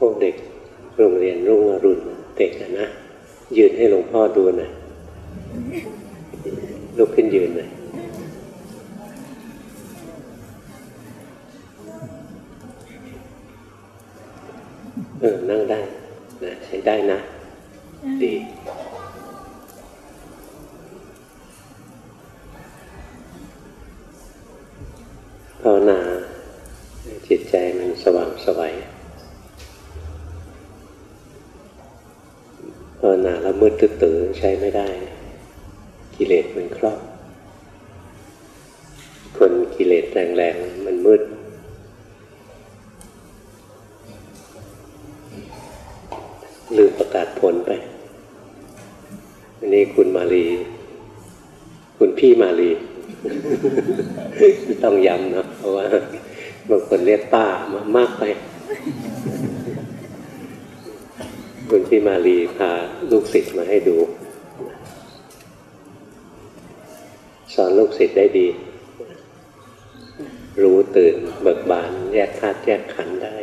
พวกเด็กโรงเรียนรุ่งอรุณเด็กนะยืนให้หลวงพ่อดูหน่อยลุกขึ้นยืนหน่อยเออนั่งได้นะใช้ได้นะ ดีภาวนาจิตใจมันสว่างสวัยภาว นาแล้วมืดตื้อใช้ไม่ได้ กิเลสมันครอบ คนกิเลสแรงๆมันมืด ลืมประกาศผลไปอันนี้คุณมาลี คุณพี่มาลี ต้องย้ำนะเพราะว่าบางคนเรียกป้ามามากไป คุณ พี่มาลีพาลูกศิษย์มาให้ดู สอนลูกศิษย์ได้ดี รู้ตื่นเบิกบานแยกธาตุแยกขันธ์ได้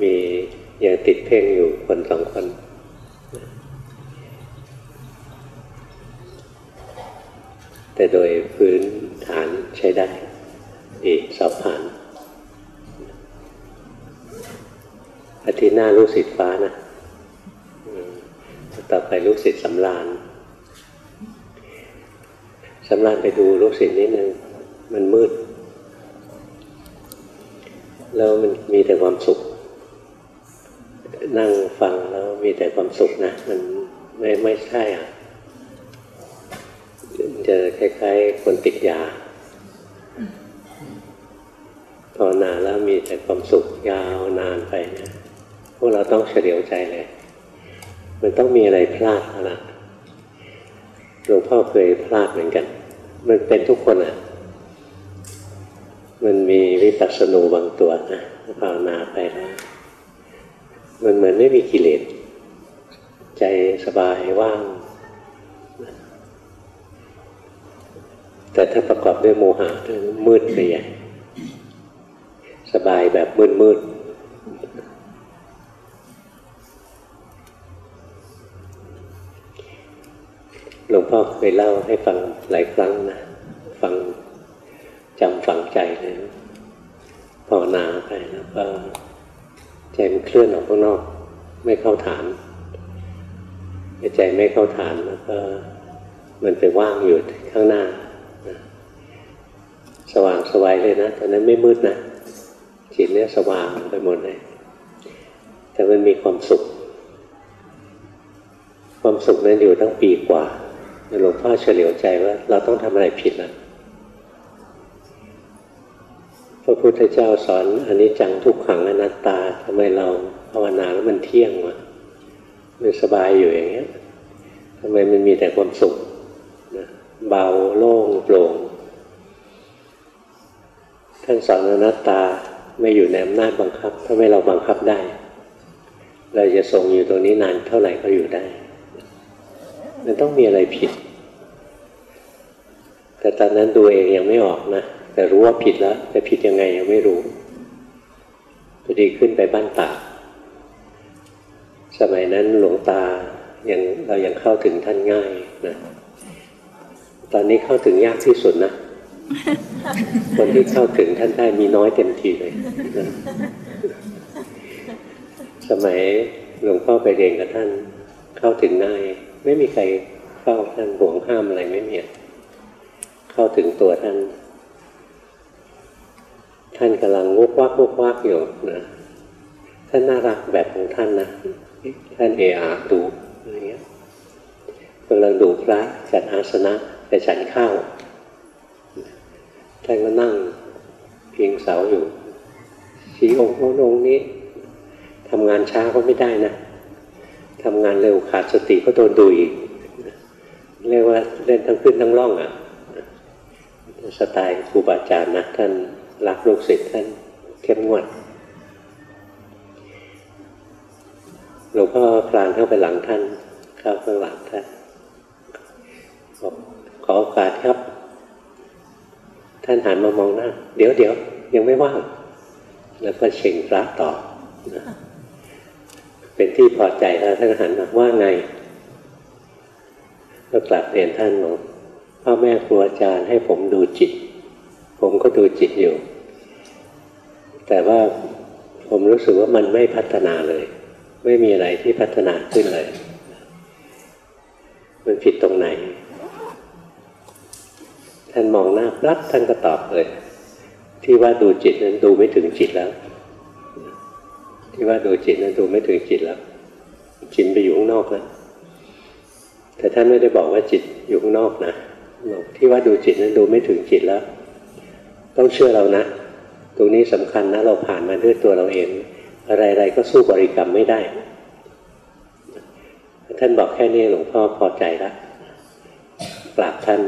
มียังติดเพ่งอยู่คนสองคนแต่โดยพื้นฐานใช้ได้ดีสอบผ่าน อาทิตย์หน้าลูกศิษย์ฟ้านะต่อไปลูกศิษย์สำรานสำรานไปดูลูกศิษย์นิดนึงมันมืด แล้วมันมีแต่ความสุข นั่งฟังแล้วมีแต่ความสุขนะ มันไม่ไม่ใช่อะจะคล้ายๆ คนติดยาภาวนาแล้วมีแต่ความสุขยาวนานไปเนะ พวกเราต้องเฉลียวใจเลย มันต้องมีอะไรพลาดนะหลวงพ่อเคยพลาดเหมือนกัน มันเป็นทุกคนอะ มันมีวิปัสสนูบางตัวนะภาวนาไปแล้วมันเหมือนไม่มีกิเลส ใจสบายว่าง แต่ถ้าประกอบด้วยโมหะมืดไปใหญ่สบายแบบมืดมืดหลวง พ่อเคยเล่าให้ฟังหลายครั้งนะ ฟังจำฝังใจเลยภาวนาไปแล้วก็ใจมันเคลื่อนออกข้างนอก ไม่เข้าฐานใจไม่เข้าฐานแล้วก็มันไปว่างอยู่ข้างหน้า สว่างสวายเลยนะตอนนั้นไม่มืดนะจิตเนี่ยสว่างไปหมดเลยแต่มันมีความสุข ความสุขนั้นอยู่ตั้งปีกว่า หลวงพ่อเฉลียวใจว่า เราต้องทำอะไรผิดแล้วพระพุทธเจ้าสอนอันนี้จังทุกขังอนัตตาทำไมเราภาวนาแล้วมันเที่ยงวะมันสบายอยู่อย่างเงี้ยทำไมมันมีแต่ความสุขนะเบาโล่งโปร่งท่านสอนอนัตตาไม่อยู่ในอำนาจบังคับ ถ้าไม่เราบังคับได้ เราจะทรงอยู่ตรงนี้นานเท่าไหร่ก็อยู่ได้ มันต้องมีอะไรผิด แต่ตอนนั้นดูเองยังไม่ออกนะ แต่รู้ว่าผิดแล้ว แต่ผิดยังไงยังไม่รู้พอดีขึ้นไปบ้านตาสมัยนั้นหลวงตายังเรายังเข้าถึงท่านง่ายนะตอนนี้เข้าถึงยากที่สุดนะ คนที่เข้าถึงท่านได้มีน้อยเต็มทีเลยนะสมัยหลวงพ่อไปเรียนกับท่านเข้าถึงง่าย ไม่มีใครเข้าท่านห่วงห้ามอะไรไม่มีเข้าถึงตัวท่าน ท่านกำลังวกวักวกวักอยู่นะท่านน่ารักแบบของท่านนะท่านเออาดูอะไรเงี้ยกำลังดูพระจัดอาสนะไปฉันข้าวท่านก็นั่งเพียงเสาอยู่สีองค์โน้นองนี้ทำงานช้าก็ไม่ได้นะ ทำงานเร็วขาดสติก็โดนดูอีกเรียกว่าเล่นทั้งขึ้นทั้งล่องอะ่ะสไตล์ครูบาอาจารย์นะท่านรักลูกศิษย์ท่านเข้มงวดหลวงพ่อคลานเข้าไปหลังท่านเข้าข้างหลังท่านบอกขอโอกาสครับ ท่านหันมามองหน้า เดี๋ยวเดี๋ยวยังไม่ว่างแล้วก็เชิงพระต่อนะ เป็นที่พอใจแล้วท่านหันมาว่าไงก็กลับเรียนท่านบอกพ่อแม่ครูอาจารย์ให้ผมดูจิต ผมก็ดูจิตอยู่ แต่ว่าผมรู้สึกว่ามันไม่พัฒนาเลย ไม่มีอะไรที่พัฒนาขึ้นเลย มันผิดตรงไหน ท่านมองหน้าปั๊บท่านก็ตอบเลย ที่ว่าดูจิตนั้นดูไม่ถึงจิตแล้ว ที่ว่าดูจิตนั้นดูไม่ถึงจิตแล้ว จิตไปอยู่ข้างนอกแล้วแต่ท่านไม่ได้บอกว่าจิตอยู่ข้างนอกนะบอกที่ว่าดูจิตนั้นดูไม่ถึงจิตแล้ว ต้องเชื่อเรานะ ตรงนี้สำคัญนะเราผ่านมาด้วยตัวเราเอง อะไรๆก็สู้บริกรรมไม่ได้ ท่านบอกแค่นี้หลวงพ่อพอใจแล้วกราบท่าน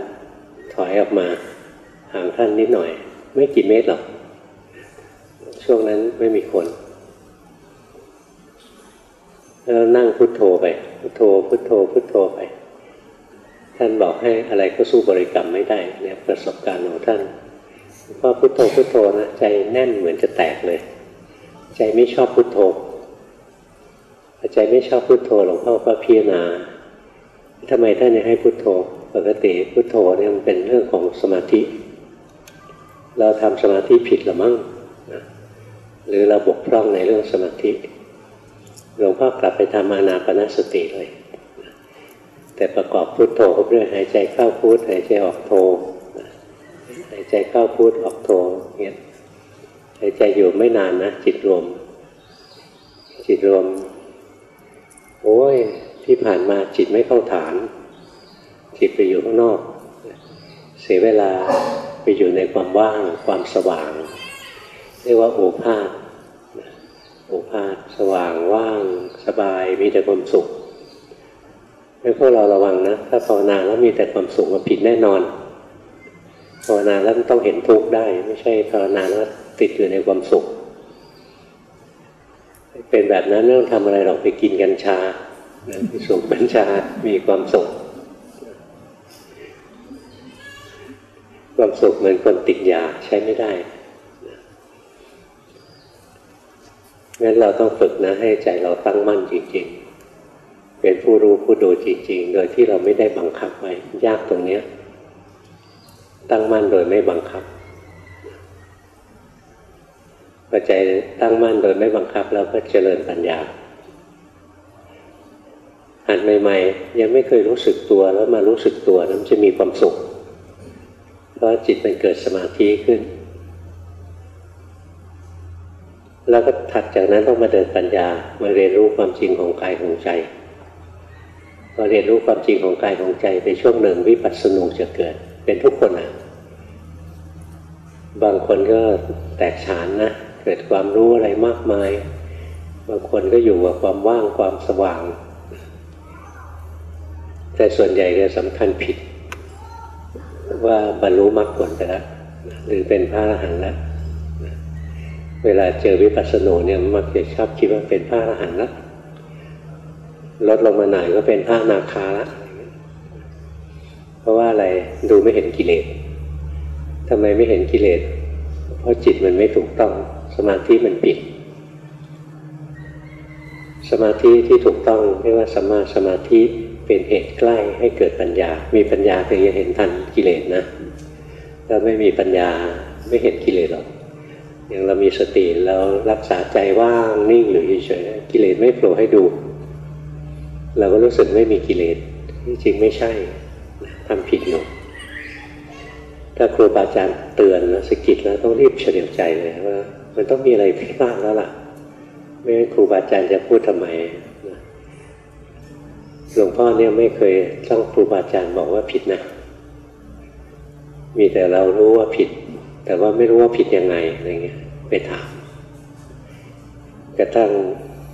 ถอยออกมาห่างท่านนิดหน่อย ไม่กี่เมตรหรอกช่วงนั้นไม่มีคน แล้วนั่งพุโทโธไป พุโทโธ พุโทโธ พุโทโธไป ท่านบอกให้อะไรก็สู้บริกรรมไม่ได้เนี่ยประสบการณ์ของท่านพอพุโทโธพุโทโธนะใจแน่นเหมือนจะแตกเลย ใจไม่ชอบพุโทโธใจไม่ชอบพุโทโธหลวงพ่อก็พิจารณาทำไมท่านยังให้พุโทโธ ปกติพุโทโธเนี่ยมันเป็นเรื่องของสมาธิ เราทำสมาธิผิดหรือมั้งหรือเราบกพร่องในเรื่องสมาธิ หลวงพ่อกลับไปทำอานาปนสติเลย แต่ประกอบพุโทโธก็เรื่อยหายใจเข้าพุทหายใจออกโธหายใจเข้าพุทออกโธเงี้ยหายใจอยู่ไม่นานนะ จิตรวม จิตรวม โอ้ยที่ผ่านมาจิตไม่เข้าฐาน จิตไปอยู่ข้างนอก เสียเวลาไปอยู่ในความว่างความสว่าง เรียกว่าโอภาษ โอภาษสว่างว่างสบายมีแต่ความสุขให้พวกเราระวังนะถ้าภาวนาแล้วมีแต่ความสุขมาผิดแน่นอนภาวนาแล้วต้องเห็นทุกข์ได้ ไม่ใช่ภาวนาแล้วติดอยู่ในความสุข เป็นแบบนั้นไม่ต้องทำอะไรหรอกไปกินกัญชาไปสูบกัญชา มีความสุข ความสุขเหมือนคนติดยาใช้ไม่ได้ งั้นเราต้องฝึกนะให้ใจเราตั้งมั่นจริงๆ เป็นผู้รู้ผู้ดูจริงๆ โดยที่เราไม่ได้บังคับไว้ยากตรงเนี้ยตั้งมั่นโดยไม่บังคับพอใจตั้งมั่นโดยไม่บังคับเราก็เจริญปัญญาหัดใหม่ๆ ยังไม่เคยรู้สึกตัวแล้วมารู้สึกตัวนั้นจะมีความสุข เพราะจิตมันเกิดสมาธิขึ้น แล้วก็ถัดจากนั้นต้องมาเดินปัญญามาเรียนรู้ความจริงของกายของใจพอเรียนรู้ความจริงของกายของใจไปช่วงหนึ่งวิปัสสนูจะเกิด เป็นทุกคนนะบางคนก็แตกฉานนะเกิดความรู้อะไรมากมาย บางคนก็อยู่กับความว่างความสว่าง แต่ส่วนใหญ่จะสำคัญผิด ว่าบรรลุมรรคผลไปแล้วหรือเป็นพระอรหันต์แล้ว เวลาเจอวิปัสสนูเนี่ยมักจะชอบคิดว่าเป็นพระอรหันต์ล้วลดลงมาหน่อยก็เป็นพระนาคาละเพราะว่าอะไรดูไม่เห็นกิเลสทำไมไม่เห็นกิเลส เพราะจิตมันไม่ถูกต้องสมาธิมันผิด สมาธิที่ถูกต้องเรียกว่าสัมาสมาธิเป็นเหตุใกล้ให้เกิดปัญญา มีปัญญาถึงจะเห็นทันกิเลสนะถ้าไม่มีปัญญาไม่เห็นกิเลสหรอก อย่างเรามีสติเรารักษาใจว่างนิ่งอยู่เฉยๆกิเลสไม่โผล่ให้ดู เราก็รู้สึกไม่มีกิเลสที่จริงไม่ใช่ทำผิดอยู่ถ้าครูบาอาจารย์เตือนแล้วสกิดแล้วต้องรีบเฉลียวใจเลยว่า มันต้องมีอะไรผิดพลาดแล้วล่ะ ไม่งั้นครูบาอาจารย์จะพูดทำไมหลวงพ่อเนี่ยไม่เคยต้องครูบาอาจารย์บอกว่าผิดนะมีแต่เรารู้ว่าผิด แต่ว่าไม่รู้ว่าผิดยังไงอะไรเงี้ยไปถามกระทั่ง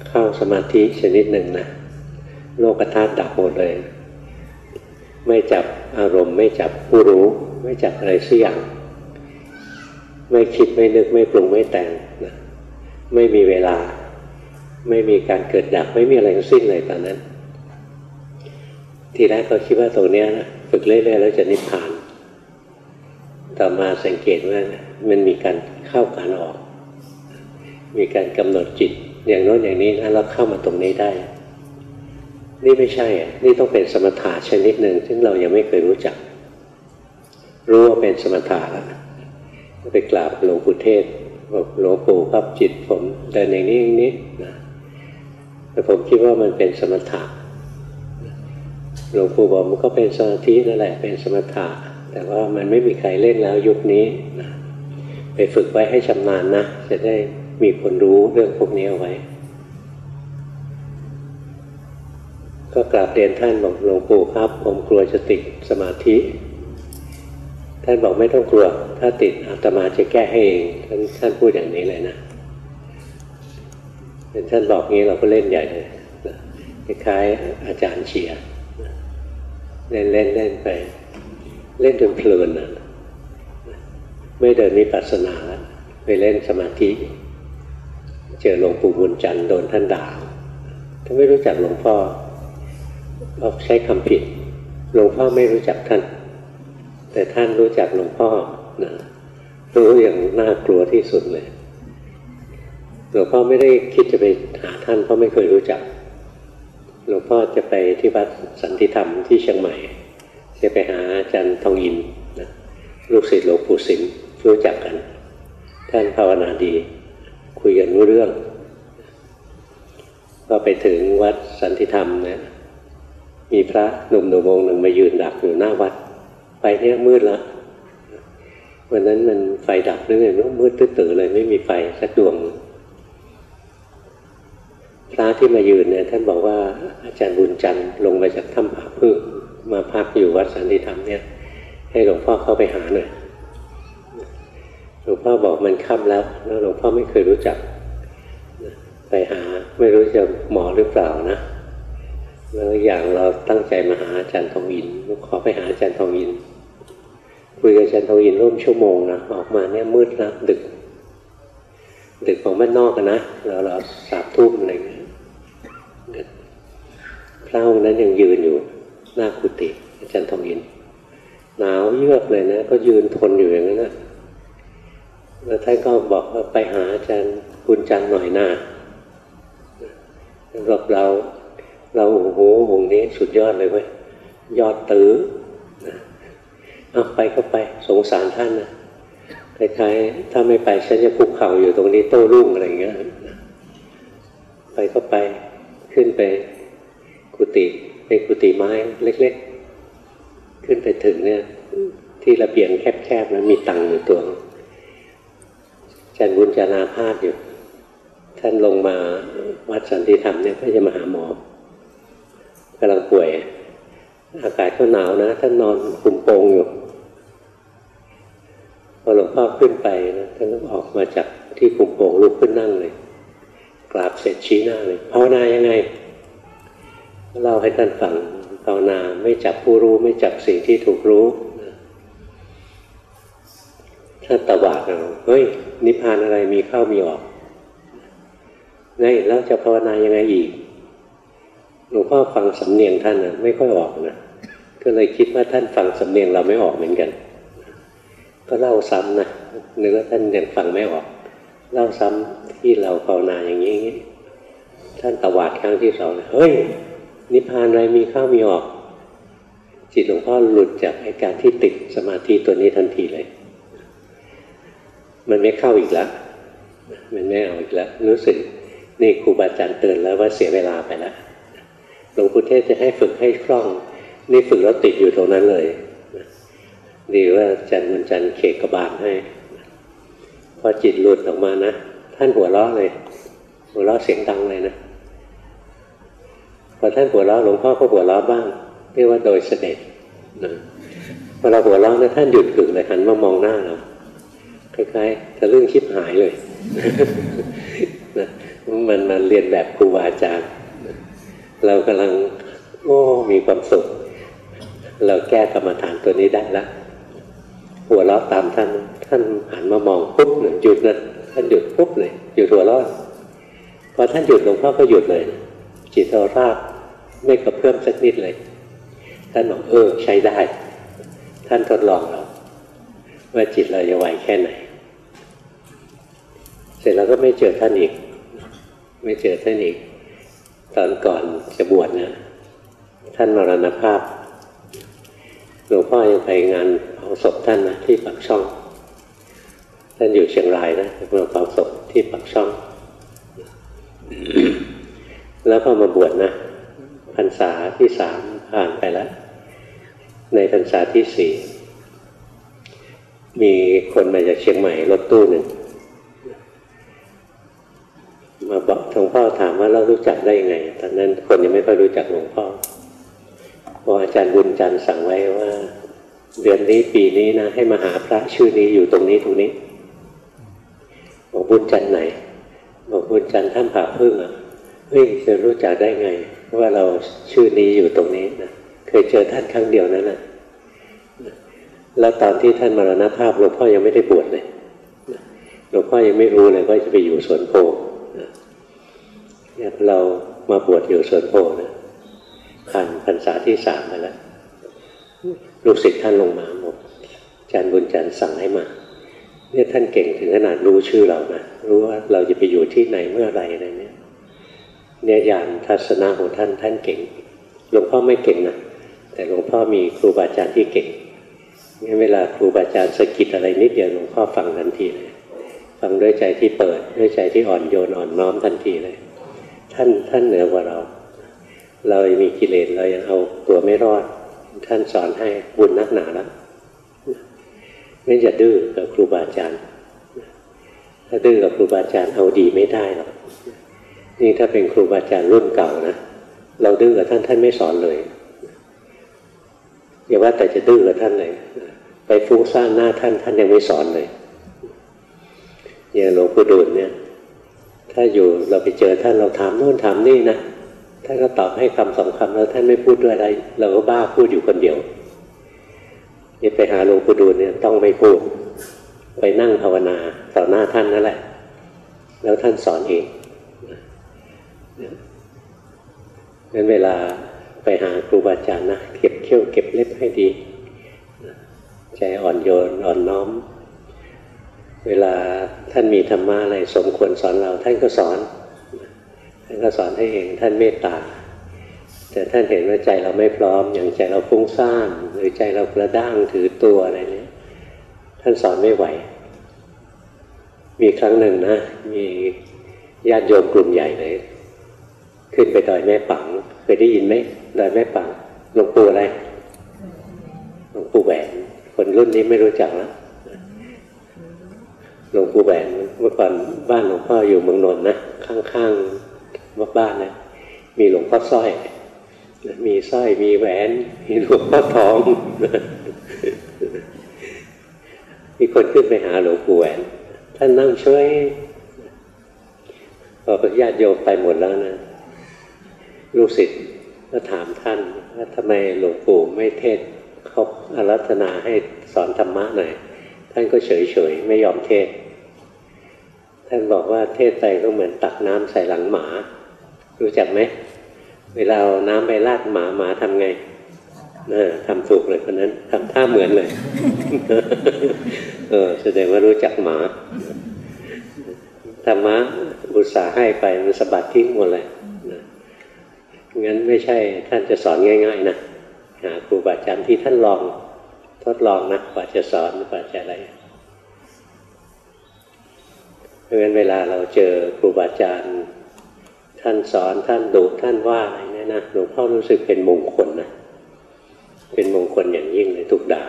เข้าสมาธิชนิดหนึ่งนะโลกธาตุดับหมดเลย ไม่จับอารมณ์ ไม่จับผู้รู้ ไม่จับอะไรสักอย่าง ไม่คิดไม่นึกไม่ปรุงไม่แต่งนะไม่มีเวลา ไม่มีการเกิดดับ ไม่มีอะไรทั้งสิ้นเลยตอนนั้น ทีแรกเขาคิดว่าตรงนี้นะฝึกเรื่อยๆแล้วจะนิพพาน ต่อมาสังเกตว่ามันมีการเข้าการออก มีการกำหนดจิต อย่างโน้นอย่างนี้นะแล้วเข้ามาตรงนี้ได้ นี่ไม่ใช่อะนี่ต้องเป็นสมถะชนิดหนึ่งซึ่งเรายังไม่เคยรู้จัก รู้ว่าเป็นสมถะแล้วไปกราบหลวงปู่เทศบอกหลวงปู่ครับจิตผมเดินอย่างนี้อย่างนี้นะแต่ผมคิดว่ามันเป็นสมถะหลวงปู่บอกมันก็เป็นสมาธินั่นแหละเป็นสมถะ แต่ว่ามันไม่มีใครเล่นแล้วยุคนี้นะไปฝึกไว้ให้ชำนาญนะ จะได้มีคนรู้เรื่องพวกนี้เอาไว้ ก็กราบเรียนท่านบอกหลวงปู่ครับผมกลัวจะติดสมาธิ ท่านบอกไม่ต้องกลัว ถ้าติดอาตมาจะแก้ให้เองท่านท่านพูดอย่างนี้เลยนะเป็นท่านบอกงี้เราก็เล่นใหญ่เลยคล้ายอาจารย์เฉียเล่นเล่นเล่นไป เล่นจนเพลินนะไม่เดินมีปัสนาแล้วไปเล่นสมาธิ เจอหลวงปู่บุญจันทร์โดนท่านด่าท่านไม่รู้จักหลวงพ่อเราใช้คำผิด หลวงพ่อไม่รู้จักท่าน แต่ท่านรู้จักหลวงพ่อนะรู้อย่างน่ากลัวที่สุดเลยหลวงพ่อไม่ได้คิดจะไปหาท่านเพราะไม่เคยรู้จัก หลวงพ่อจะไปที่วัดสันติธรรมที่เชียงใหม่ จะไปหาอาจารย์ทองอินนะลูกศิษย์หลวงปู่สิมรู้จักกัน ท่านภาวนาดี คุยกันรู้เรื่อง ก็ไปถึงวัดสันติธรรมนะมีพระหนุ่มหนุ่มองหนึ่งมายืนดักอยู่หน้าวัด ไปเนี่ยมืดแล้ววันนั้นมันไฟดับนึกเลยมืดตื้อๆเลยไม่มีไฟสักดวง พระที่มายืนเนี่ยท่านบอกว่าอาจารย์บุญจันทร์ลงมาจากถ้ำผาพึ่ง มาพักอยู่วัดสันติธรรมเนี่ย ให้หลวงพ่อเข้าไปหาหน่อยหลวงพ่อบอกมันค่ำแล้วแล้วหลวงพ่อไม่เคยรู้จักไปหาไม่รู้จะหมอหรือเปล่านะแล้วอย่างเราตั้งใจมาหาอาจารย์ทองอินขอไปหาอาจารย์ทองอินคุยกับอาจารย์ทองอินร่วมชั่วโมงนะออกมาเนี่ยมืดแล้วดึก ดึกของบ้านนอกกันนะเราเราสามทุ่มอะไรเงี้ยพระองค์นั้นยังยืนอยู่ หน้ากุฏิอาจารย์ทองอินหนาวเยือกเลยนะ ก็ยืนทนอยู่อย่างนั้นนะแล้วท่านก็บอกว่าไปหาอาจารย์บุญจันทร์หน่อยหน้าสำหรับเราเราโอ้โหองนี้สุดยอดเลยเว้ยยอดตื้อเอาไปก็ไปสงสารท่านนะคล้ายๆถ้าไม่ไปฉันจะคุกเข่าอยู่ตรงนี้โต้รุ่งอะไรเงี้ยไปก็ไปขึ้นไปกุฏิ เป็นกุฏิไม้เล็ก ๆ ขึ้นไปถึงเนี่ย ที่ระเบียงแคบๆแล้วมีตังอยู่ตัวจันบุญจานาพาดอยู่ ท่านลงมาวัดสันติธรรมเนี่ยก็จะมาหาหมอกำลังป่วย อากาศก็หนาวนะ ท่านนอนคุมโปงอยู่พอหลวงพ่อขึ้นไปนะท่านก็ออกมาจากที่คุมโปงลุกขึ้นนั่งเลยกราบเสร็จชี้หน้าเลยภาวนายังไง เล่าให้ท่านฟังภาวนาไม่จับผู้รู้ไม่จับสิ่งที่ถูกรู้ท่านตวาดเราเฮ้ย นิพพานอะไรมีเข้ามีออกไงแล้วจะภาวนายังไงอีกหลวงพ่อฟังสำเนียงท่านนะไม่ค่อยออกนะก็เลยคิดว่าท่านฟังสำเนียงเราไม่ออกเหมือนกัน ก็เล่าซ้ำนะนึกว่าท่านยังฟังไม่ออก เล่าซ้ำที่เราภาวนาอย่างนี้ท่านตวาดครั้งที่สองเฮ้ย นิพพานอะไรมีเข้ามีออก จิตหลวงพ่อหลุดจากอาการที่ติดสมาธิตัวนี้ทันทีเลย มันไม่เข้าอีกแล้วมันไม่เอาอีกแล้วรู้สึกนี่ครูบาอาจารย์เตือนแล้วว่าเสียเวลาไปแล้วหลวงปู่เทศจะให้ฝึกให้คล่อง นี่ฝึกแล้วติดอยู่ตรงนั้นเลยดีว่าจันมันจันเขกกบาลให้พอจิตหลุดออกมานะ ท่านหัวเราะเลย หัวเราะเสียงดังเลยนะ พอท่านหัวเราะหลวงพ่อก็หัวเราะบ้างเรียกว่าโดยเสด็จนะพอเราหัวเราะนะท่านหยุดกึ่งเลยหันมามองหน้าเราคล้ายๆจะเรื่งคิดหายเลยนะมันมาเรียนแบบครูบาอาจารย์เรากำลังโอ้มีความสุข เราแก้กรรมฐานตัวนี้ได้ล้วหัวเราะตามท่าน ท่านหันมามองปุ๊บหนึ่งหยุดนะท่านหยุดปุ๊บเลยหยุดหัวเราะพอท่านหยุดหลวงพ่อก็หยุดเลย จิตเราราบไม่กระเพื่อมสักนิดเลย ท่านบอกเออใช้ได้ ท่านทดลองเราว่าจิตเราจะไหวแค่ไหน เสร็จแล้วก็ไม่เจอท่านอีก ไม่เจอท่านอีก ตอนก่อนจะบวชนะท่านมรณภาพหลวงพ่อยังไปงานเผาศพท่านนะที่ปักช่อง ท่านอยู่เชียงรายนะมาเผาศพที่ปักช่อง แล้วพอมาบวชนะพรรษาที่สามผ่านไปแล้ว ในพรรษาที่สี่มีคนมาจากเชียงใหม่รถตู้หนึ่งมาบอกหลวงพ่อถามว่าเรารู้จักได้ยังไง ตอนนั้นคนยังไม่ค่อยรู้จักหลวงพ่อพออาจารย์บุญจันทร์สั่งไว้ว่า เดือนนี้ปีนี้นะ ให้มาหาพระชื่อนี้อยู่ตรงนี้ตรงนี้บอกบุญจันทร์ไหนบอกบุญจันทร์ท่านผ่าพึ่งอะ เฮ้ยจะรู้จักได้ไง ว่าเราชื่อนี้อยู่ตรงนี้นะเคยเจอท่านครั้งเดียวนั้นนะแล้วตอนที่ท่านมรณภาพหลวงพ่อยังไม่ได้บวชเลยหลวงพ่อยังไม่รู้เลยว่าจะไปอยู่สวนโพเนี่ยเรามาบวชอยู่สวนโพนะผ่านพรรษาที่สามไปแล้วลูกศิษย์ท่านลงมาหมดอาจารย์บุญจันทร์สั่งให้มาเนี่ยท่านเก่งถึงขนาดรู้ชื่อเรานะรู้ว่าเราจะไปอยู่ที่ไหนเมื่อไรอะไรเนี่ย เนี่ยยานทัศนะของท่านท่านเก่ง หลวงพ่อไม่เก่งนะแต่หลวงพ่อมีครูบาอาจารย์ที่เก่งงั้นเวลาครูบาอาจารย์สกิดอะไรนิดเดียวหลวงพ่อฟังทันทีเลยฟังด้วยใจที่เปิดด้วยใจที่อ่อนโยนอ่อนน้อมทันทีเลย ท่านท่านเหนือกว่าเรา เรามีกิเลสเรายังเอาตัวไม่รอด ท่านสอนให้บุญนักหนาแล้วไม่จะดื้อกับครูบาอาจารย์ ถ้าดื้อกับครูบาอาจารย์เอาดีไม่ได้หรอก นี่ถ้าเป็นครูบาอาจารย์รุ่นเก่านะเราดื้อกับท่านท่านไม่สอนเลยอย่าว่าแต่จะดื้อกับท่านเลยไปฟุ้งซ่านหน้าท่านท่านยังไม่สอนเลยอย่างหลวงปู่ดูลเนี่ย ถ้าอยู่เราไปเจอท่านเราถามโน่นถามนี่นะท่านก็ตอบให้คำสองคำแล้วท่านไม่พูดด้วยอะไร เราก็บ้าพูดอยู่คนเดียวนี่ไปหาหลวงปู่ดูลเนี่ยต้องไม่พูด ไปนั่งภาวนาต่อหน้าท่านนั่นแหละ แล้วท่านสอนเอง งั้นเวลาไปหาครูบาอาจารย์นะเก็บเขี้ยวเก็บเล็บให้ดี ใจอ่อนโยนอ่อนน้อม เวลาท่านมีธรรมะอะไรสมควรสอนเราท่านก็สอน ท่านก็สอนให้เองท่านเมตตา แต่ท่านเห็นว่าใจเราไม่พร้อม อย่างใจเราฟุ้งซ่านหรือใจเรากระด้างถือตัวอะไรเนี้ยท่านสอนไม่ไหว มีครั้งหนึ่งนะ มีญาติโยมกลุ่มใหญ่เลย ขึ้นไปดอยแม่ปังเคยได้ยินไหมดอยแม่ปังหลวงปู่อะไรหลวงปู่แหวนคนรุ่นนี้ไม่รู้จักแล้วหลวงปู่แหวนเมื่อก่อนบ้านหลวงพ่ออยู่เมืองนนท์นะข้างๆวัดบ้านนะมีหลวงพ่อสร้อย มีสร้อยมีแหวน มีหลวงพ่อทองมีคนขึ้นไปหาหลวงปู่แหวนท่านนั่งช่วยพอญาติโยมไปหมดแล้วนะ ลูกศิษย์ก็ถามท่านว่าทำไมหลวงปู่ไม่เทศเขาอารัธนาให้สอนธรรมะหน่อย ท่านก็เฉยๆไม่ยอมเทศ ท่านบอกว่าเทศไปก็เหมือนตักน้ำใส่หลังหมา รู้จักไหม เวลาเอาน้ำไปราดหมาหมาทำไงเออทำถูกเลยคนนั้นทำท่าเหมือนเลย เออแสดงว่ารู้จักหมาธรรมะอุตสาห์ให้ไปมันสะบัดทิ้งหมดเลย งั้นไม่ใช่ท่านจะสอนง่าย ๆ นะหาครูบาอาจารย์ที่ท่านลองทดลองนะกว่าจะสอนกว่าจะอะไรเพราะงั้นเวลาเราเจอครูบาอาจารย์ท่านสอนท่านดุท่านว่าอะไรเนี่ยนะหลวงพ่อรู้สึกเป็นมงคลนะเป็นมงคลอย่างยิ่งเลยถูกด่า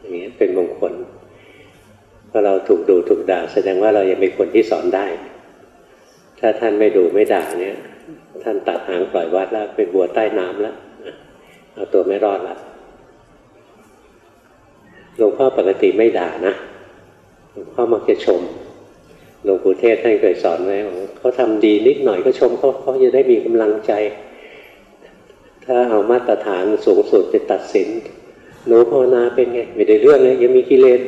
อย่างเงี้ยเป็นมงคลพอเราถูกดูถูกด่าแสดงว่าเรายังเป็นคนที่สอนได้ ถ้าท่านไม่ดูไม่ด่าเนี่ย ท่านตัดหางปล่อยวัดแล้วเป็นบัวใต้น้ำแล้วเอาตัวไม่รอดละหลวงพ่อปกติไม่ด่านะหลวงพ่อมักจะชมหลวงปู่เทศท่านเคยสอนไว้เขาทำดีนิดหน่อยก็ชมเขาเขาจะได้มีกำลังใจ ถ้าเอามาตรฐานสูงสุดไปตัดสินหนูภาวนาเป็นไง ไม่ได้เรื่องเลยยังมีกิเลส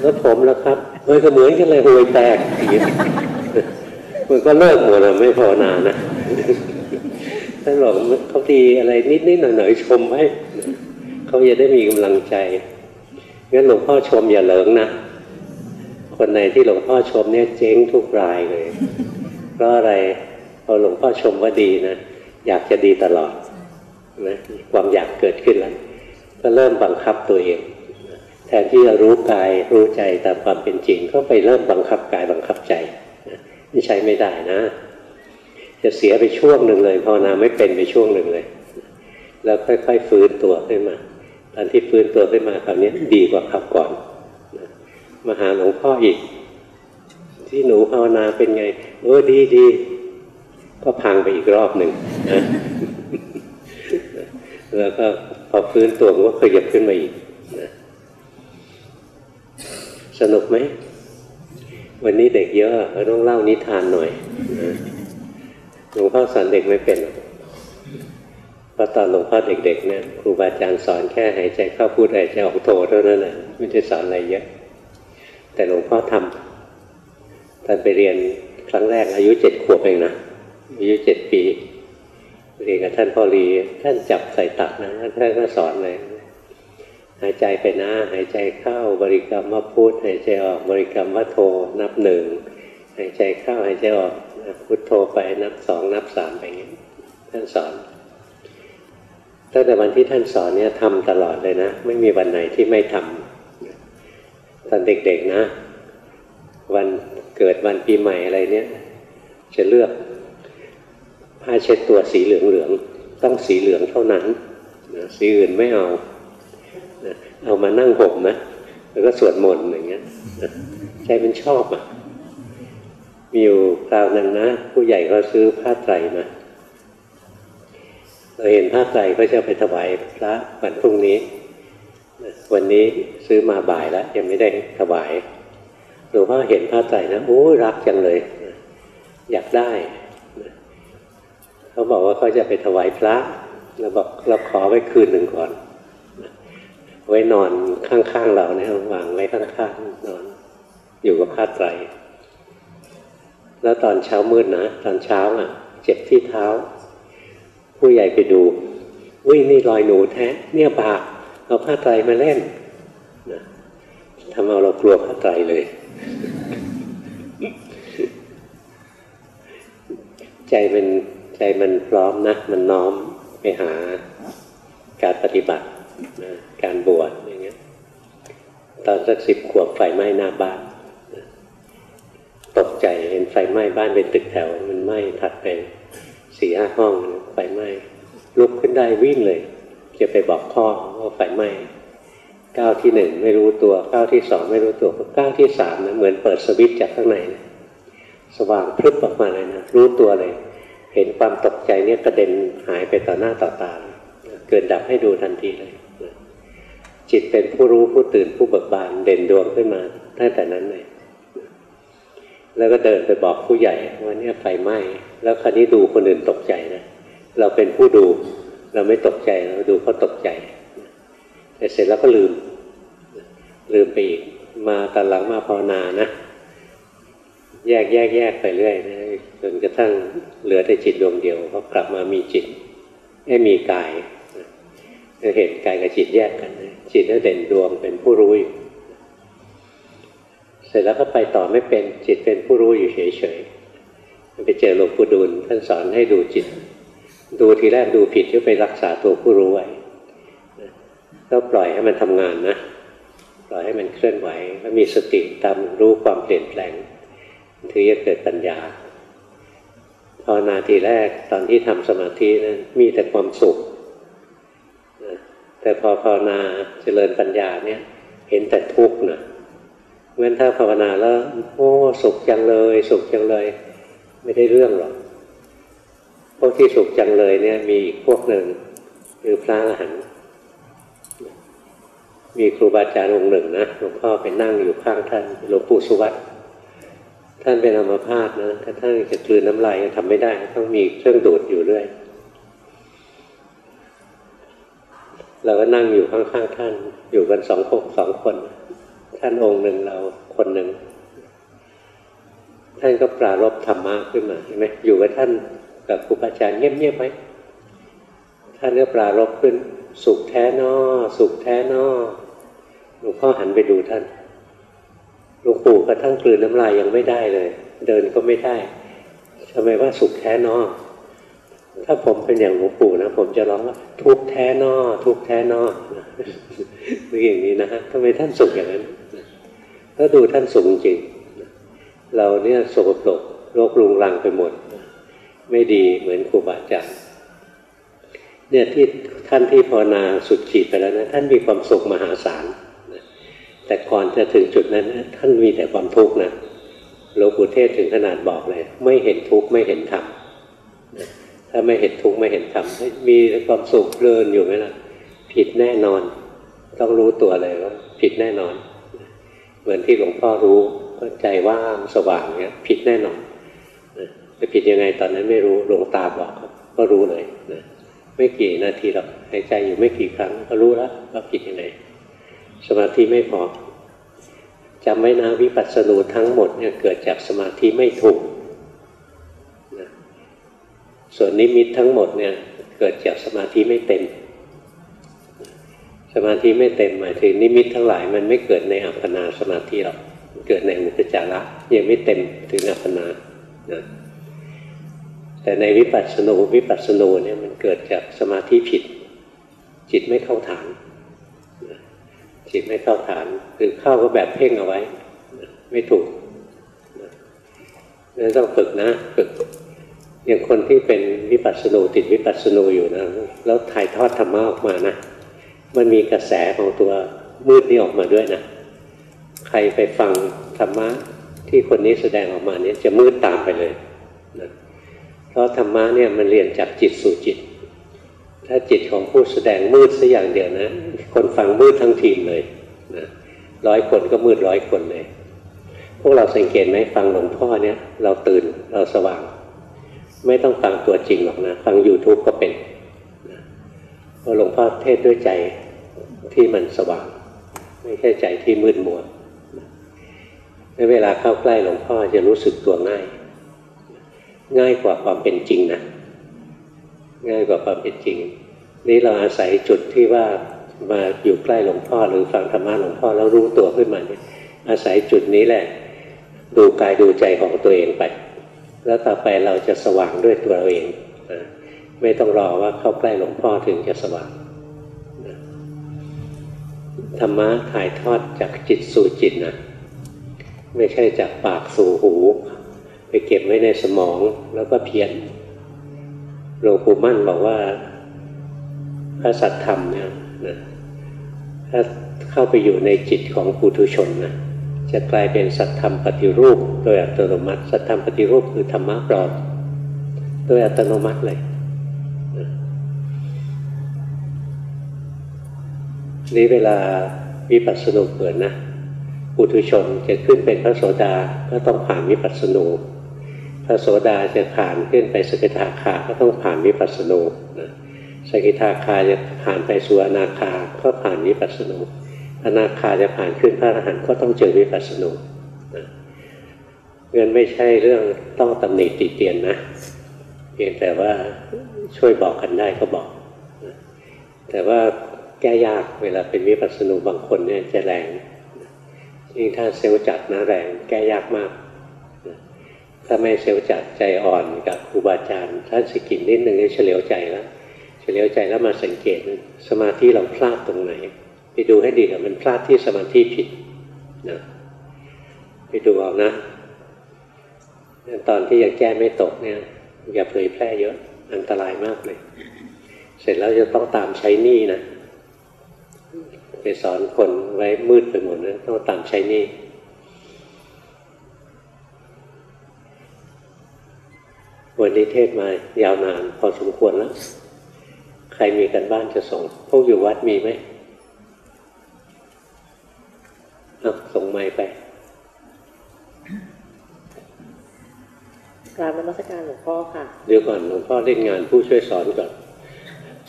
แล้วผมแล้วครับเฮ้ยก็เหมือนกันเลยห่วยแตกอย่างนี้ มันก็เลิกหมดแล้วไม่ภาวนานะท่านบอกเขาดีอะไรนิดนิดหน่อยหน่อยชมไว้เขาจะได้มีกำลังใจงั้นหลวงพ่อชมอย่าเหลิงนะคนไหนที่หลวงพ่อชมเนี่ยเจ๊งทุกรายเลย เพราะอะไรพอหลวงพ่อชมว่าดีนะอยากจะดีตลอดนะความอยากเกิดขึ้นแล้วก็เริ่มบังคับตัวเองแทนที่จะรู้กายรู้ใจตามความเป็นจริง ก็ไปเริ่มบังคับกายบังคับใจ ใช้ไม่ได้นะ จะเสียไปช่วงหนึ่งเลยภาวนาไม่เป็นไปช่วงหนึ่งเลย แล้วค่อยๆฟื้นตัวขึ้นมาตอนที่ฟื้นตัวขึ้นมาคราวนี้ดีกว่าคราวก่อนมาหาหลวงพ่ออีก ที่หนูภาวนาเป็นไงเออดีดีก็พังไปอีกรอบหนึ่งนะแล้วก็พอฟื้นตัวก็ขยับขึ้นมาอีกนะสนุกไหม วันนี้เด็กเยอะเราต้องเล่านิทานหน่อยหลวงพ่อสอนเด็กไม่เป็นเพราะตอนหลวงพ่อเด็กๆเนี่ยครูบาอาจารย์สอนแค่หายใจเข้าพูดหายใจออกโทเท่านั้นแหละไม่ได้สอนอะไรเยอะ แต่หลวงพ่อทำตอนไปเรียนครั้งแรกอายุเจ็ดขวบเองนะอายุเจ็ดปีเรียนกับท่านพ่อรีท่านจับใส่ตักนะท่านก็สอนเลย หายใจไปนะ หายใจเข้าบริกรรมว่าพุทหายใจออกบริกรรมว่าโทนับหนึ่งหายใจเข้าหายใจออกพุทโทไปนับสองนับสามไปอย่างนี้ท่านสอนตั้งแต่วันที่ท่านสอนเนี่ยทำตลอดเลยนะ ไม่มีวันไหนที่ไม่ทำตอนเด็กๆนะ วันเกิดวันปีใหม่อะไรเนี่ย จะเลือกผ้าเช็ดตัวสีเหลืองๆต้องสีเหลืองเท่านั้นนะสีอื่นไม่เอา เอามานั่งห่มนะแล้วก็สวดมนต์อย่างเงี้ยนะใจมันชอบอะมีอยู่คราวหนึ่งนะ ผู้ใหญ่ก็ซื้อผ้าไตรมาเราเห็นผ้าไตรก็จะไปถวายพระวันพรุ่งนี้ วันนี้ซื้อมาบ่ายแล้ว ยังไม่ได้ถวายหลวงพ่อเห็นผ้าไตรนะโอ้รักจังเลย อยากได้ เขาบอกว่าเขาจะไปถวายพระเราบอกเราขอไว้คืนหนึ่งก่อน ไว้นอนข้างๆเราเนี่ยวางไว้ข้างๆนอน อยู่กับผ้าไตร แล้วตอนเช้ามืดนะตอนเช้าอะ เจ็บที่เท้า ผู้ใหญ่ไปดูวิ่นี่รอยหนูแท้ เนี่ยบาเอาผ้าไตรมาเล่นนะทำเอาเรากลัวผ้าไตรเลย ใจมันใจมันพร้อมนะ มันน้อมไปหาการปฏิบัตินะ การบวชอย่างเงี้ยตอนสักสิบขวบไฟไหม้หน้าบ้าน ตกใจเห็นไฟไหม้บ้านเป็นตึกแถว มันไหม้ถัดไปสี่ห้าห้องไฟไหม้ลุกขึ้นได้วิ่งเลย จะไปบอกพ่อว่าไฟไหม้ก้าวที่หนึ่งไม่รู้ตัวก้าวที่สองไม่รู้ตัวก้าวที่สามนะเหมือนเปิดสวิตช์จากข้างในนะสว่างพลึบออกมาเลยนะรู้ตัวเลย เห็นความตกใจเนี่ยกระเด็นหายไปต่อหน้าต่อตาเกิดดับให้ดูทันทีเลย จิตเป็นผู้รู้ผู้ตื่นผู้เบิกบานเด่นดวงขึ้นมาตั้งแต่นั้นเลยแล้วก็เดินไปบอกผู้ใหญ่ว่าเนี่ยไฟไหม้แล้วคราวนี้ดูคนอื่นตกใจนะเราเป็นผู้ดู เราไม่ตกใจเราดูเขาตกใจแต่เสร็จแล้วก็ลืม ลืมไปอีกมาตอนหลังมาภาวนานะแยกแยกแยกไปเรื่อยนะจนกระทั่งเหลือแต่จิตดวงเดียวพอกลับมามีจิตไม่มีกายเห็นกายกับจิตแยกกันนะ จิตนั่นเด่นดวงเป็นผู้รู้อยู่เสร็จแล้วก็ไปต่อไม่เป็นจิตเป็นผู้รู้อยู่เฉยๆไปเจอหลวงปู่ดูลท่านสอนให้ดูจิต ดูทีแรกดูผิดก็ไปรักษาตัวผู้รู้ไว้ก็ปล่อยให้มันทำงานนะปล่อยให้มันเคลื่อนไหวแล้วมีสติตามรู้ความเปลี่ยนแปลงถึงจะเกิดปัญญาภาวนาทีแรกตอนที่ทำสมาธินะั้นมีแต่ความสุข แต่พอภาวนาเจริญปัญญาเนี่ย เห็นแต่ทุกข์นะเมื่อถ้าภาวนาแล้วโอ้สุขจังเลย สุขจังเลย ไม่ได้เรื่องหรอกพวกที่สุขจังเลยเนี่ย มีอีกพวกหนึ่งคือพระอรหันต์มีครูบาอาจารย์องค์หนึ่งนะหลวงพ่อไปนั่งอยู่ข้างท่านหลวงปู่สุวัตท่านเป็นอัมพาตนะถ้าท่านจะกลืนน้ำลายทำไม่ได้ ต้องมีเครื่องดูดอยู่ด้วย เราก็นั่งอยู่ข้างๆท่าน อยู่กันสองคนสองคน ท่านองค์หนึ่งเราคนหนึ่ง ท่านก็ปรารบธรรมะขึ้นมาเห็นไหมอยู่กับท่านกับครูบาอาจารย์เงียบๆไว้ท่านก็ปรารบขึ้น สุขแท้นอสุขแท้นอหลวงพ่อหันไปดูท่านหลวงปู่กระทั่งกลืนน้ำลายยังไม่ได้เลย เดินก็ไม่ได้ทำไมว่าสุขแท้นอ ถ้าผมเป็นอย่างหลวงปู่นะผมจะร้องว่าทุกแท้นอทุกแท้นอคืออย่างนี้นะฮะทำไมท่านสุขอย่างนั้นก็ดูท่านสุขจริงเราเนี่ยสกปรกโรครุงรังไปหมด ไม่ดีเหมือนครูบาอาจารย์เนี่ยที่ท่านที่ภาวนาสุดขีดไปแล้วนะท่านมีความสุขมหาศาลแต่ก่อนจะถึงจุดนั้นท่านมีแต่ความทุกข์นะหลวงปู่เทศถึงขนาดบอกเลย ไม่เห็นทุกข์ไม่เห็นธรรม ถ้าไม่เห็นทุกข์ไม่เห็นธรรมมีความสุขเพลินอยู่ไหมล่ะ ผิดแน่นอน ต้องรู้ตัวเลยว่า ผิดแน่นอน เหมือนที่หลวงพ่อรู้ก็ใจว่างสว่างเนี้ย ผิดแน่นอนจะผิดยังไงตอนนั้นไม่รู้หลวงตาบอกก็รู้เลยนะไม่กี่นาทีหรอกหายใจอยู่ไม่กี่ครั้ง ก็รู้แล้วว่าผิดยังไงสมาธิไม่พอจำไว้นะวิปัสสนูทั้งหมดเนี่ยเกิดจากสมาธิไม่ถูก ส่วนนิมิตทั้งหมดเนี่ยเกิดจากสมาธิไม่เต็ม สมาธิไม่เต็มหมายถึงนิมิตทั้งหลายมันไม่เกิดในอัปปนาสมาธิหรอกเกิดในอุปจาระยังไม่เต็มถึงอัปปนานะแต่ในวิปัสสนูวิปัสสนูเนี่ยมันเกิดจากสมาธิผิด จิตไม่เข้าฐานจิตไม่เข้าฐานคือเข้าก็แบบเพ่งเอาไว้ ไม่ถูกนั่นต้องฝึกนะฝึก อย่างคนที่เป็นวิปัสสนูติดวิปัสสนูอยู่นะแล้วถ่ายทอดธรรมะออกมานะมันมีกระแสของตัวมืดนี่ออกมาด้วยนะ ใครไปฟังธรรมะที่คนนี้แสดงออกมาเนี่ยจะมืดตามไปเลยนะเพราะธรรมะเนี่ยมันเรียนจากจิตสู่จิต ถ้าจิตของผู้แสดงมืดสัอย่างเดียวนะ คนฟังมืดทั้งทีมเลยนะร้อยคนก็มืดร้อยคนเลย พวกเราสังเกตไหมฟังหลวงพ่อเนี่ย เราตื่นเราสว่าง ไม่ต้องฟังตัวจริงหรอกนะ ฟัง YouTube ก็เป็นเพราหลวงพ่อเทศด้วยใจที่มันสว่าง ไม่ใช่ใจที่มืดมัวในเวลาเข้าใกล้หลวงพ่อจะรู้สึกตัวง่าย ง่ายกว่าความเป็นจริงนะ ง่ายกว่าความเป็นจริง นี่เราอาศัยจุดที่ว่ามาอยู่ใกล้หลวงพ่อหรือฟังธรรมะหลวงพ่อแล้วรู้ตัวขึ้นมาเนี่ยอาศัยจุดนี้แหละ ดูกายดูใจของตัวเองไป แล้วต่อไปเราจะสว่างด้วยตัวเราเองนะไม่ต้องรอว่าเข้าใกล้หลวงพ่อถึงจะสว่างนะธรรมะถ่ายทอดจากจิตสู่จิตนะไม่ใช่จากปากสู่หู ไปเก็บไว้ในสมองแล้วก็เพี้ยนหลวงปู่มั่นบอกว่าพระสัตธรรมเนี่ยนะถ้าเข้าไปอยู่ในจิตของปุถุชนนะ จะกลายเป็นสัตธรรมปฏิรูป โดยอัตโนมัติ สัตธรรมปฏิรูปคือธรรมะปลอมโดยอัตโนมัติเลยนี่เวลาวิปัสสนุเกิดนะปุถุชนจะขึ้นเป็นพระโสดาก็ต้องผ่านวิปัสสนูพระโสดาจะผ่านขึ้นไปสกิทาคาก็ต้องผ่านวิปัสสนูสกิทาคาจะผ่านไปสู่อนาคาก็ผ่านวิปัสสนู อนาคาจะผ่านขึ้นพระอรหันต์ก็ต้องเจอวิปัสสนูเงินไม่ใช่เรื่องต้องตำหนิติเตียนนะเพียงแต่ว่าช่วยบอกกันได้ก็บอก แต่ว่าแก้ยากเวลาเป็นวิปัสสนูบางคนเนี่ยจะแรงยิ่งถ้าเซลล์จัดนะแรงแก้ยากมาก ถ้าไม่เซลล์จัดใจอ่อนกับครูบาอาจารย์ท่านสกินนิดหนึ่งเฉลียวใจแล้วเฉลียวใจแล้วมาสังเกตสมาธิเราพลาดตรงไหน ไปดูให้ดีกับมันพลาดที่สมาธิผิดนะไปดูเอานะตอนที่ยังแก้ไม่ตกเนี่ย อย่าเผยแพร่เยอะอันตรายมากเลย เสร็จแล้วจะต้องตามใช้นี่นะไปสอนคนไว้มืดไปหมดนะต้องตามใช้นี่วันนี้เทศมายาวนานพอสมควรแล้ว ใครมีกันบ้านจะส่ง พวกอยู่วัดมีไหม ส่งไม้ไปกราบนมัสการหลวงพ่อค่ะ เดี๋ยวก่อนหลวงพ่อเล่นงานผู้ช่วยสอนก่อน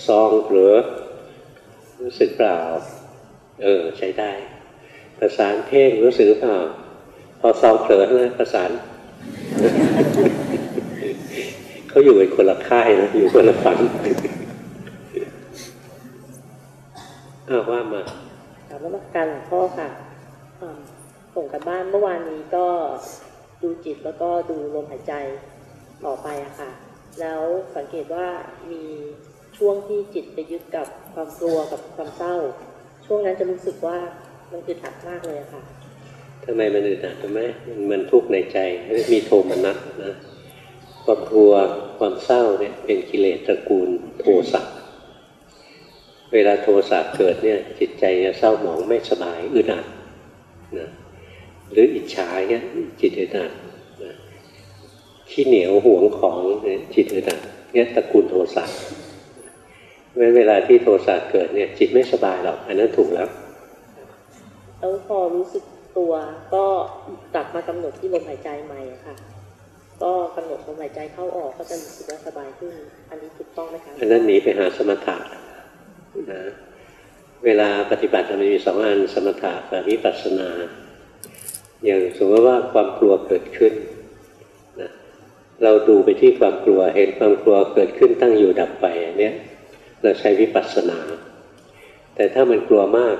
ซองหรือรู้สึกเปล่า เออ ใช้ได้ ประสานเพ่งรู้สึกเปล่า พอซองเผลอนะประสานเขาอยู่ในคนละค่ายนะอยู่คนละฝันอ้าวว่ามากราบนมัสการหลวงพ่อค่ะ ส่งกันบ้านเมื่อวานนี้ก็ดูจิตแล้วก็ดูลมหายใจต่อไปอะค่ะ แล้วสังเกตว่ามีช่วงที่จิตไปยึดกับความกลัวกับความเศร้า ช่วงนั้นจะรู้สึกว่ามันอึดอัดมากเลยอะค่ะทำไมมันอึดอัดทำไมมันทุกข์ในใจมีโทมนัสนะความกลัวความเศร้าเนี่ยเป็นกิเลสตระกูลโทสะเวลาโทสะเกิดเนี่ยจิตใจจะเศร้าหมองไม่สบายอึดอัดนะ หรืออิจฉาเนี่ยจิตอึดอัดนะขี้เหนียวห่วงของจิตอึดอัดเนี่ยตระกูลโทสะเวลาที่โทสะเกิดเนี่ย จิตไม่สบายหรอกอันนั้นถูกแล้วแล้วพอรู้สึกตัวก็กลับมากำหนดที่ลมหายใจใหม่ค่ะ ก็กำหนดลมหายใจเข้าออกก็จะรู้สึกว่าสบายขึ้น อันนี้ถูกต้องไหมคะอันนั้นหนีไปหาสมถะนะเวลาปฏิบัติมันมีสองอันสมถะกับวิปัสสนา อย่างสมมติว่าความกลัวเกิดขึ้นนะเราดูไปที่ความกลัวเห็นความกลัวเกิดขึ้นตั้งอยู่ดับไปเนี่ยเราใช้วิปัสสนา แต่ถ้ามันกลัวมาก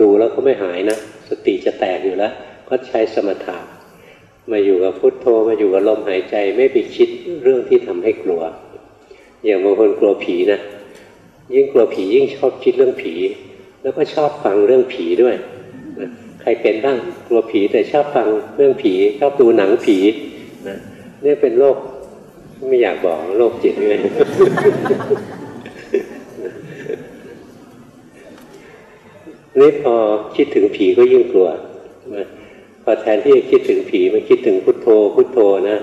ดูแล้วก็ไม่หายนะ สติจะแตกอยู่แล้ว ก็ใช้สมถะมาอยู่กับพุทโธมาอยู่กับลมหายใจไม่ไปคิดเรื่องที่ทำให้กลัว อย่างบางคนกลัวผีนะยิ่งกลัวผียิ่งชอบคิดเรื่องผี แล้วก็ชอบฟังเรื่องผีด้วย ใครเป็นบ้างกลัวผีแต่ชอบฟังเรื่องผีชอบดูหนังผีนะนี่เป็นโรคไม่อยากบอกโรคจิตเลยนี่พอคิดถึงผีก็ยิ่งกลัวพอแทนที่จะคิดถึงผีมาคิดถึงพุทโธ พุทโธนะ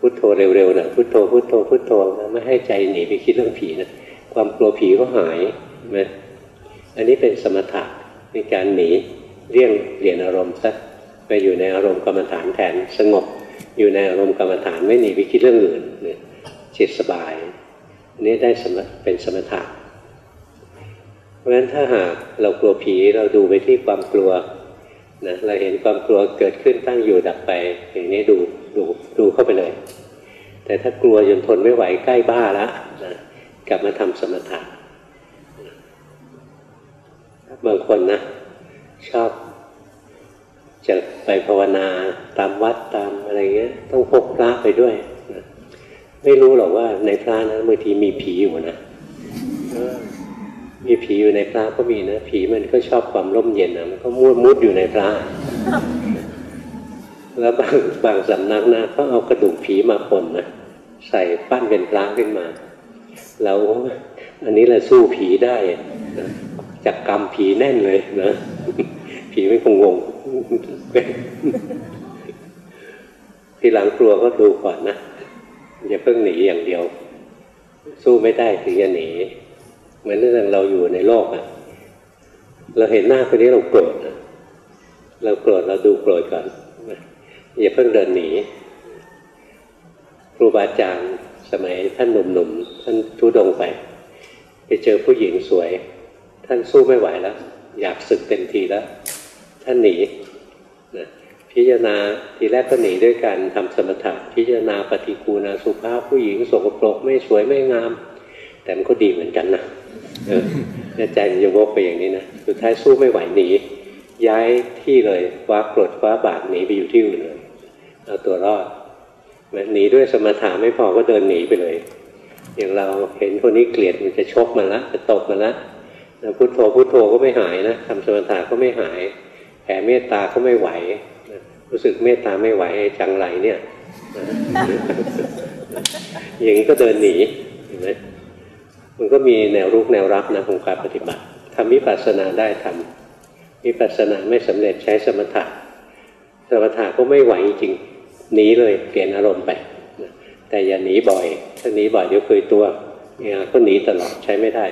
พุทโธเร็วๆนะพุทโธพุทโธพุทโธนะไม่ให้ใจหนีไปคิดเรื่องผีนะความกลัวผีก็หายไหมอันนี้เป็นสมถะในการหนี เลี่ยงเปลี่ยนอารมณ์ซะไปอยู่ในอารมณ์กรรมฐานแทนสงบ อยู่ในอารมณ์กรรมฐานไม่หนีไปคิดเรื่องอื่นเนี่ยจิตสบายอันนี้ได้สมเป็นสมถะเพราะฉะนั้นถ้าหากเรากลัวผีเราดูไปที่ความกลัวนะเราเห็นความกลัวเกิดขึ้นตั้งอยู่ดับไป อย่างนี้ดูดูดูเข้าไปเลย แต่ถ้ากลัวจนทนไม่ไหวใกล้บ้าแล้วนะกลับมาทำสมถะบางคนนะ ชอบจะไปภาวนาตามวัดตามอะไรเงี้ย ต้องพกพระไปด้วยนะไม่รู้หรอกว่าในพระนะบางทีมีผีอยู่นะมีผีอยู่ในพระก็มีนะ ผีมันก็ชอบความร่มเย็นนะมันก็มุดมุดอยู่ในพระ แล้วบางบางสำนักนะเขาเอากระดูกผีมาปนนะใส่ปั้นเป็นพระขึ้นมาแล้วอันนี้เราสู้ผีได้นะจากกรรมผีแน่นเลยนะ ผีไม่คงงงทีหลังกลัวก็ดูก่อนนะอย่าเพิ่งหนีอย่างเดียว สู้ไม่ได้ถึงจะหนีเหมือนเรื่องเราอยู่ในโลกอะเราเห็นหน้าคนนี้เราโกรธเราโกรธเราดูโกรธก่อนอย่าเพิ่งเดินหนีครูบาอาจารย์สมัยท่านหนุ่มๆท่านทุดงไป ไปเจอผู้หญิงสวย ท่านสู้ไม่ไหวแล้ว อยากศึกเต็มทีแล้ว ท่านหนีนะพิจารณาทีแรกก็หนีด้วยการทำสมถะพิจารณาปฏิกูณาสุภาพผู้หญิงสกปรกไม่สวยไม่งาม แต่มันก็ดีเหมือนกันนะเออใจมันจะวกไปอย่างนี้นะสุดท้ายสู้ไม่ไหวหนีย้ายที่เลยคว้ากรดคว้าบาดหนีไปอยู่ที่อื่นเลยเอาตัวรอดหนีด้วยสมถะไม่พอก็เดินหนีไปเลย อย่างเราเห็นคนนี้เกลียดมันจะชกมันละจะตบมันละพุทโธพุทโธก็ไม่หายนะทำสมถะก็ไม่หาย แผ่เมตตาก็ไม่ไหว รู้สึกเมตตาไม่ไหวจังไรเนี่ยอย่างนี้ก็เดินหนีเห็นไหมมันก็มีแนวรุกแนวรับนะของการปฏิบัติทำวิปัสสนาได้ทำวิปัสสนาไม่สำเร็จใช้สมถะสมถะก็ไม่ไหวจริงหนีเลยเปลี่ยนอารมณ์ไปแต่อย่าหนีบ่อยถ้าหนีบ่อยเดี๋ยวเคยตัวเนี่ยก็หนีตลอดใช้ไม่ได้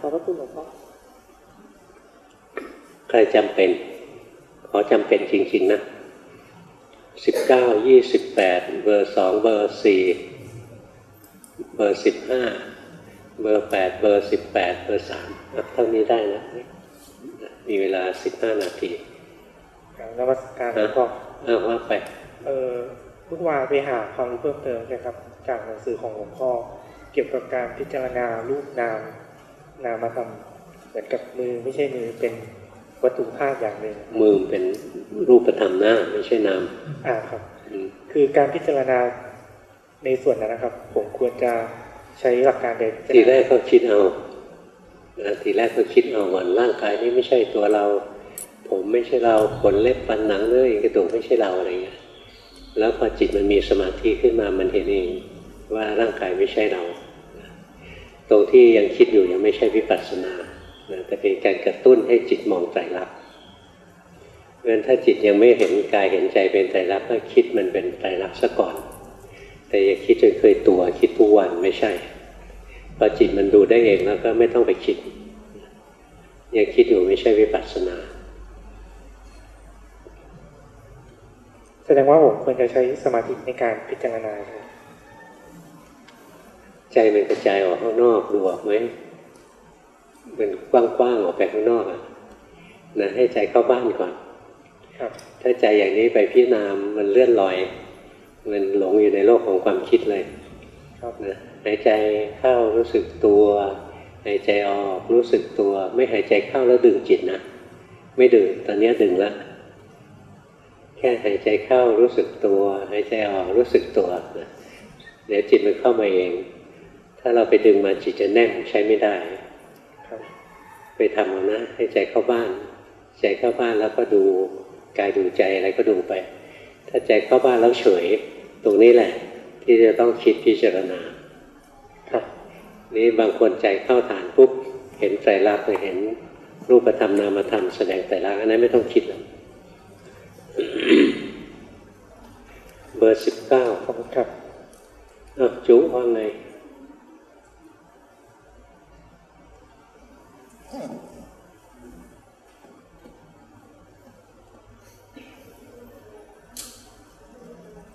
ขอบพระคุณหลวงพ่อ ใครจำเป็น ขอจำเป็นจริง ๆ นะสิบเก้ายี่สิบแปดเบอร์สองเบอร์สี่เบอร์สิบห้าเบอร์แปดเบอร์สิบแปดเบอร์สามเท่านี้ได้นะมีเวลาสิบห้านาทีนวัตการหลวงพ่อเออว่าไปเออพุทวาไปหาความรู้เพิ่มเติมนะครับ จากหนังสือของหลวงพ่อเกี่ยวกับการพิจารณารูปนามนามธรรมเหมือนกับมือไม่ใช่มือเป็น วัตถุธาตุอย่างหนึ่งมือเป็นรูปธรรมหน้าไม่ใช่นามอ่าครับอืมคือการพิจารณาในส่วนนั้นนะครับ ผมควรจะใช้หลักการใดพิจาทีณาแรกก็คิดเอานะทีแรกก็คิดเอาว่าร่างกายนี้ไม่ใช่ตัวเรา ผมไม่ใช่เราขนเล็บฟันหนังเนื้อเอ็นกระดูกไม่ใช่เราอะไรเงี้ยแล้วพอจิตมันมีสมาธิขึ้นมามันเห็นเองว่าร่างกายไม่ใช่เรา ตรงที่ยังคิดอยู่ยังไม่ใช่วิปัสสนา นะแต่เป็นการกระตุ้นให้จิตมองไตรลักษณ์เพราะฉะนั้นถ้าจิตยังไม่เห็นกายเห็นใจเป็นไตรลักษณ์ก็คิดมันเป็นไตรลักษณ์ซะก่อน แต่อย่าคิดจนเคยตัวคิดทุกวันไม่ใช่พอจิตมันดูได้เองแล้วก็ไม่ต้องไปคิดยังคิดอยู่ไม่ใช่วิปัสสนา แสดงว่าผมควรจะใช้สมาธิในการพิจารณาครับใจมันกระจายออกข้างนอกดูออกไหม มันกว้างๆออกไปข้างนอกอะนะให้ใจเข้าบ้านก่อน ครับ ถ้าใจอย่างนี้ไปพิจารณามันเลื่อนลอย มันหลงอยู่ในโลกของความคิดเลย ครับนะหายใจเข้ารู้สึกตัวหายใจออกรู้สึกตัว ไม่หายใจเข้าแล้วดึงจิตนะไม่ดึงตอนนี้ดึงละแค่หายใจเข้ารู้สึกตัวหายใจออกรู้สึกตัวนะเดี๋ยวจิตมันเข้ามาเอง ถ้าเราไปดึงมาจิตจะแน่นใช้ไม่ได้ครับ ไปทำเอานะให้ใจเข้าบ้าน ใจเข้าบ้านแล้วก็ดูกายดูใจอะไรก็ดูไป ถ้าใจเข้าบ้านแล้วเฉย ตรงนี้แหละ ที่จะต้องคิดพิจารณาครับนี่บางคนใจเข้าฐานปุ๊บเห็นไตรลักษณ์เลยเห็นรูปธรรมนามธรรมแสดงไตรลักษณ์อันนั้นไม่ต้องคิดหรอกเบอร์สิบเก้าขอบคุณครับอะจุว่าไง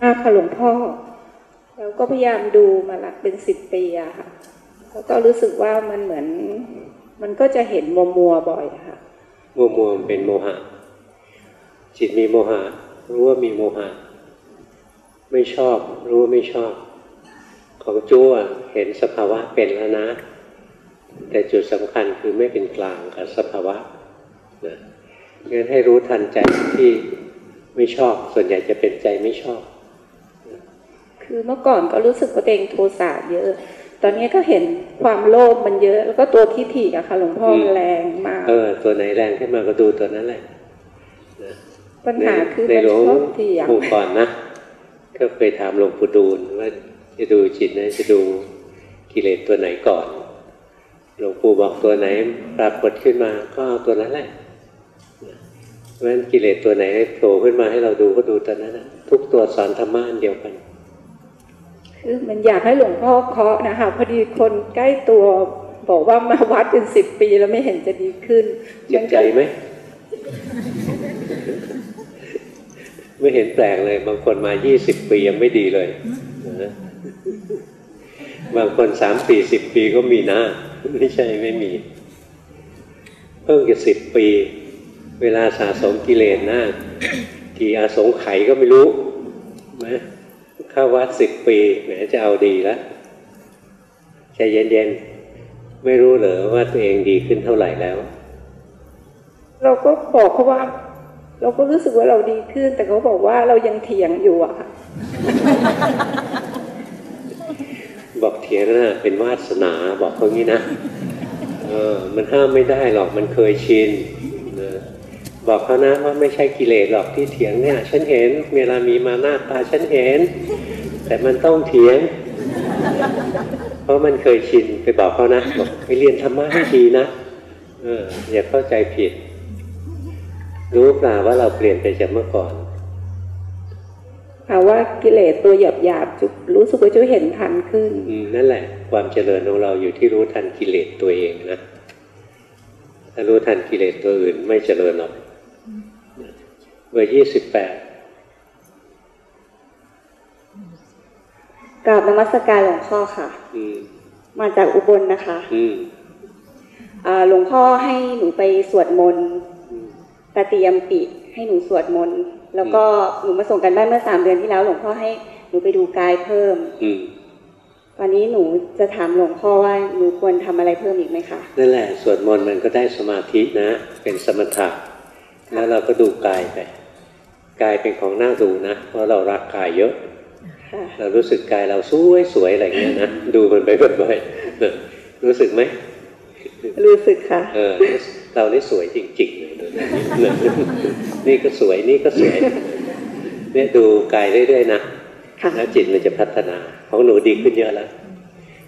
อาค่ะหลวงพ่อ แล้วก็พยายามดูมาละเป็นสิบปีอะค่ะ แล้วก็รู้สึกว่ามันเหมือน มันก็จะเห็นมัวมัวบ่อยค่ะ มัวมัวมันเป็นโมหะ จิตมีโมหะ รู้ว่ามีโมหะ ไม่ชอบ รู้ว่าไม่ชอบ ของจู้เห็นสภาวะเป็นแล้วนะ แต่จุดสำคัญคือไม่เป็นกลางกับสภาวะนะงั้นให้รู้ทันใจที่ไม่ชอบ ส่วนใหญ่จะเป็นใจไม่ชอบ คือเมื่อก่อนก็รู้สึกว่าตัวเองโทสะเยอะ ตอนนี้ก็เห็นความโลภมันเยอะ แล้วก็ตัวทิฏฐิอะค่ะ หลวงพ่ออืมมันแรงมาก เออ ตัวไหนแรงขึ้นมาก็ดูตัวนั้นแหละปัญหาคือในมันหลวงชอบเถียงปู่ก่อนนะ ก็ไปถามหลวงปู่ดูลว่าจะดูจิตนะจะดูกิเลสตัวไหนก่อน หลวงปู่บอกตัวไหนปรากฏขึ้นมาก็เอาตัวนั้นแหละเพราะฉะนั้นกิเลสตัวไหนโผล่ขึ้นมาให้เราดูก็ดูตัวนั้นนะทุกตัวสอนธรรมะอันเดียวกัน คือมันอยากให้หลวงพ่อเคาะนะคะพอดีคนใกล้ตัวบอกว่ามาวัดเป็นสิบปีแล้วไม่เห็นจะดีขึ้นเจ็บใจไหมไม่เห็นแปลกเลย บางคนมายี่สิบปียังไม่ดีเลยนะบางคนสามปีสิบปีก็มีนะ ไม่ใช่ไม่มี เพิ่งจะสิบปี เวลาสะสมกิเลสนะกี่อาสงไขยก็ไม่รู้นะเข้าวัดสิบปีแหมจะเอาดีแล้วใจเย็นๆ ไม่รู้เหรอว่าตัวเองดีขึ้นเท่าไหร่แล้ว เราก็บอกเขาว่า เราก็รู้สึกว่าเราดีขึ้น แต่เขาบอกว่าเรายังเถียงอยู่อะค่ะ บอกเถียงนะเป็นวาสนาบอกเขางี้นะเออมันห้ามไม่ได้หรอกมันเคยชินนะบอกเขานะว่าไม่ใช่กิเลสหรอกที่เถียงเนี่ย ฉันเห็นเวลามีมาหน้าตาฉันเห็น แต่มันต้องเถียง เพราะมันเคยชินไปบอกเขานะบอกไปเรียนธรรมะให้ดีนะเอออย่าเข้าใจผิด รู้เปล่าว่าเราเปลี่ยนไปจากเมื่อก่อน ค่ะว่ากิเลสตัวหยาบหยาบๆจุรู้สึกว่าจะเห็นทันขึ้นอืมนั่นแหละ ความเจริญของเราอยู่ที่รู้ทันกิเลสตัวเองนะถ้ารู้ทันกิเลสตัวอื่นไม่เจริญหรอกเบอร์ยี่สิบแปดกราบนมัสการหลวงพ่อค่ะอืมมาจากอุบลนะคะอืมอ่าหลวงพ่อให้หนูไปสวดมนต์อืมตาเตรียมปิ ให้หนูสวดมนต์ แล้วก็หนูมาส่งกันบ้านเมื่อสามเดือนที่แล้ว หลวงพ่อให้หนูไปดูกายเพิ่ม อืมตอนนี้หนูจะถามหลวงพ่อว่าหนูควรทำอะไรเพิ่มอีกไหมคะนั่นแหละสวดมนต์มันก็ได้สมาธินะ เป็นสมถะแล้วเราก็ดูกายไปกายเป็นของน่าดูนะเพราะเรารักกายเยอะค่ะเรารู้สึกกายเราสวยสวยๆอะไรเงี้ยนะดูมันไปบ่อยๆเออรู้สึกไหม รู้สึกค่ะ เออ เรานี่สวยจริงๆเลยดูนะนี่ก็สวยนี่ก็สวยเนี่ยดูกายเรื่อยๆนะค่ะแล้วจิตมันจะพัฒนาของหนูดีขึ้นเยอะแล้ว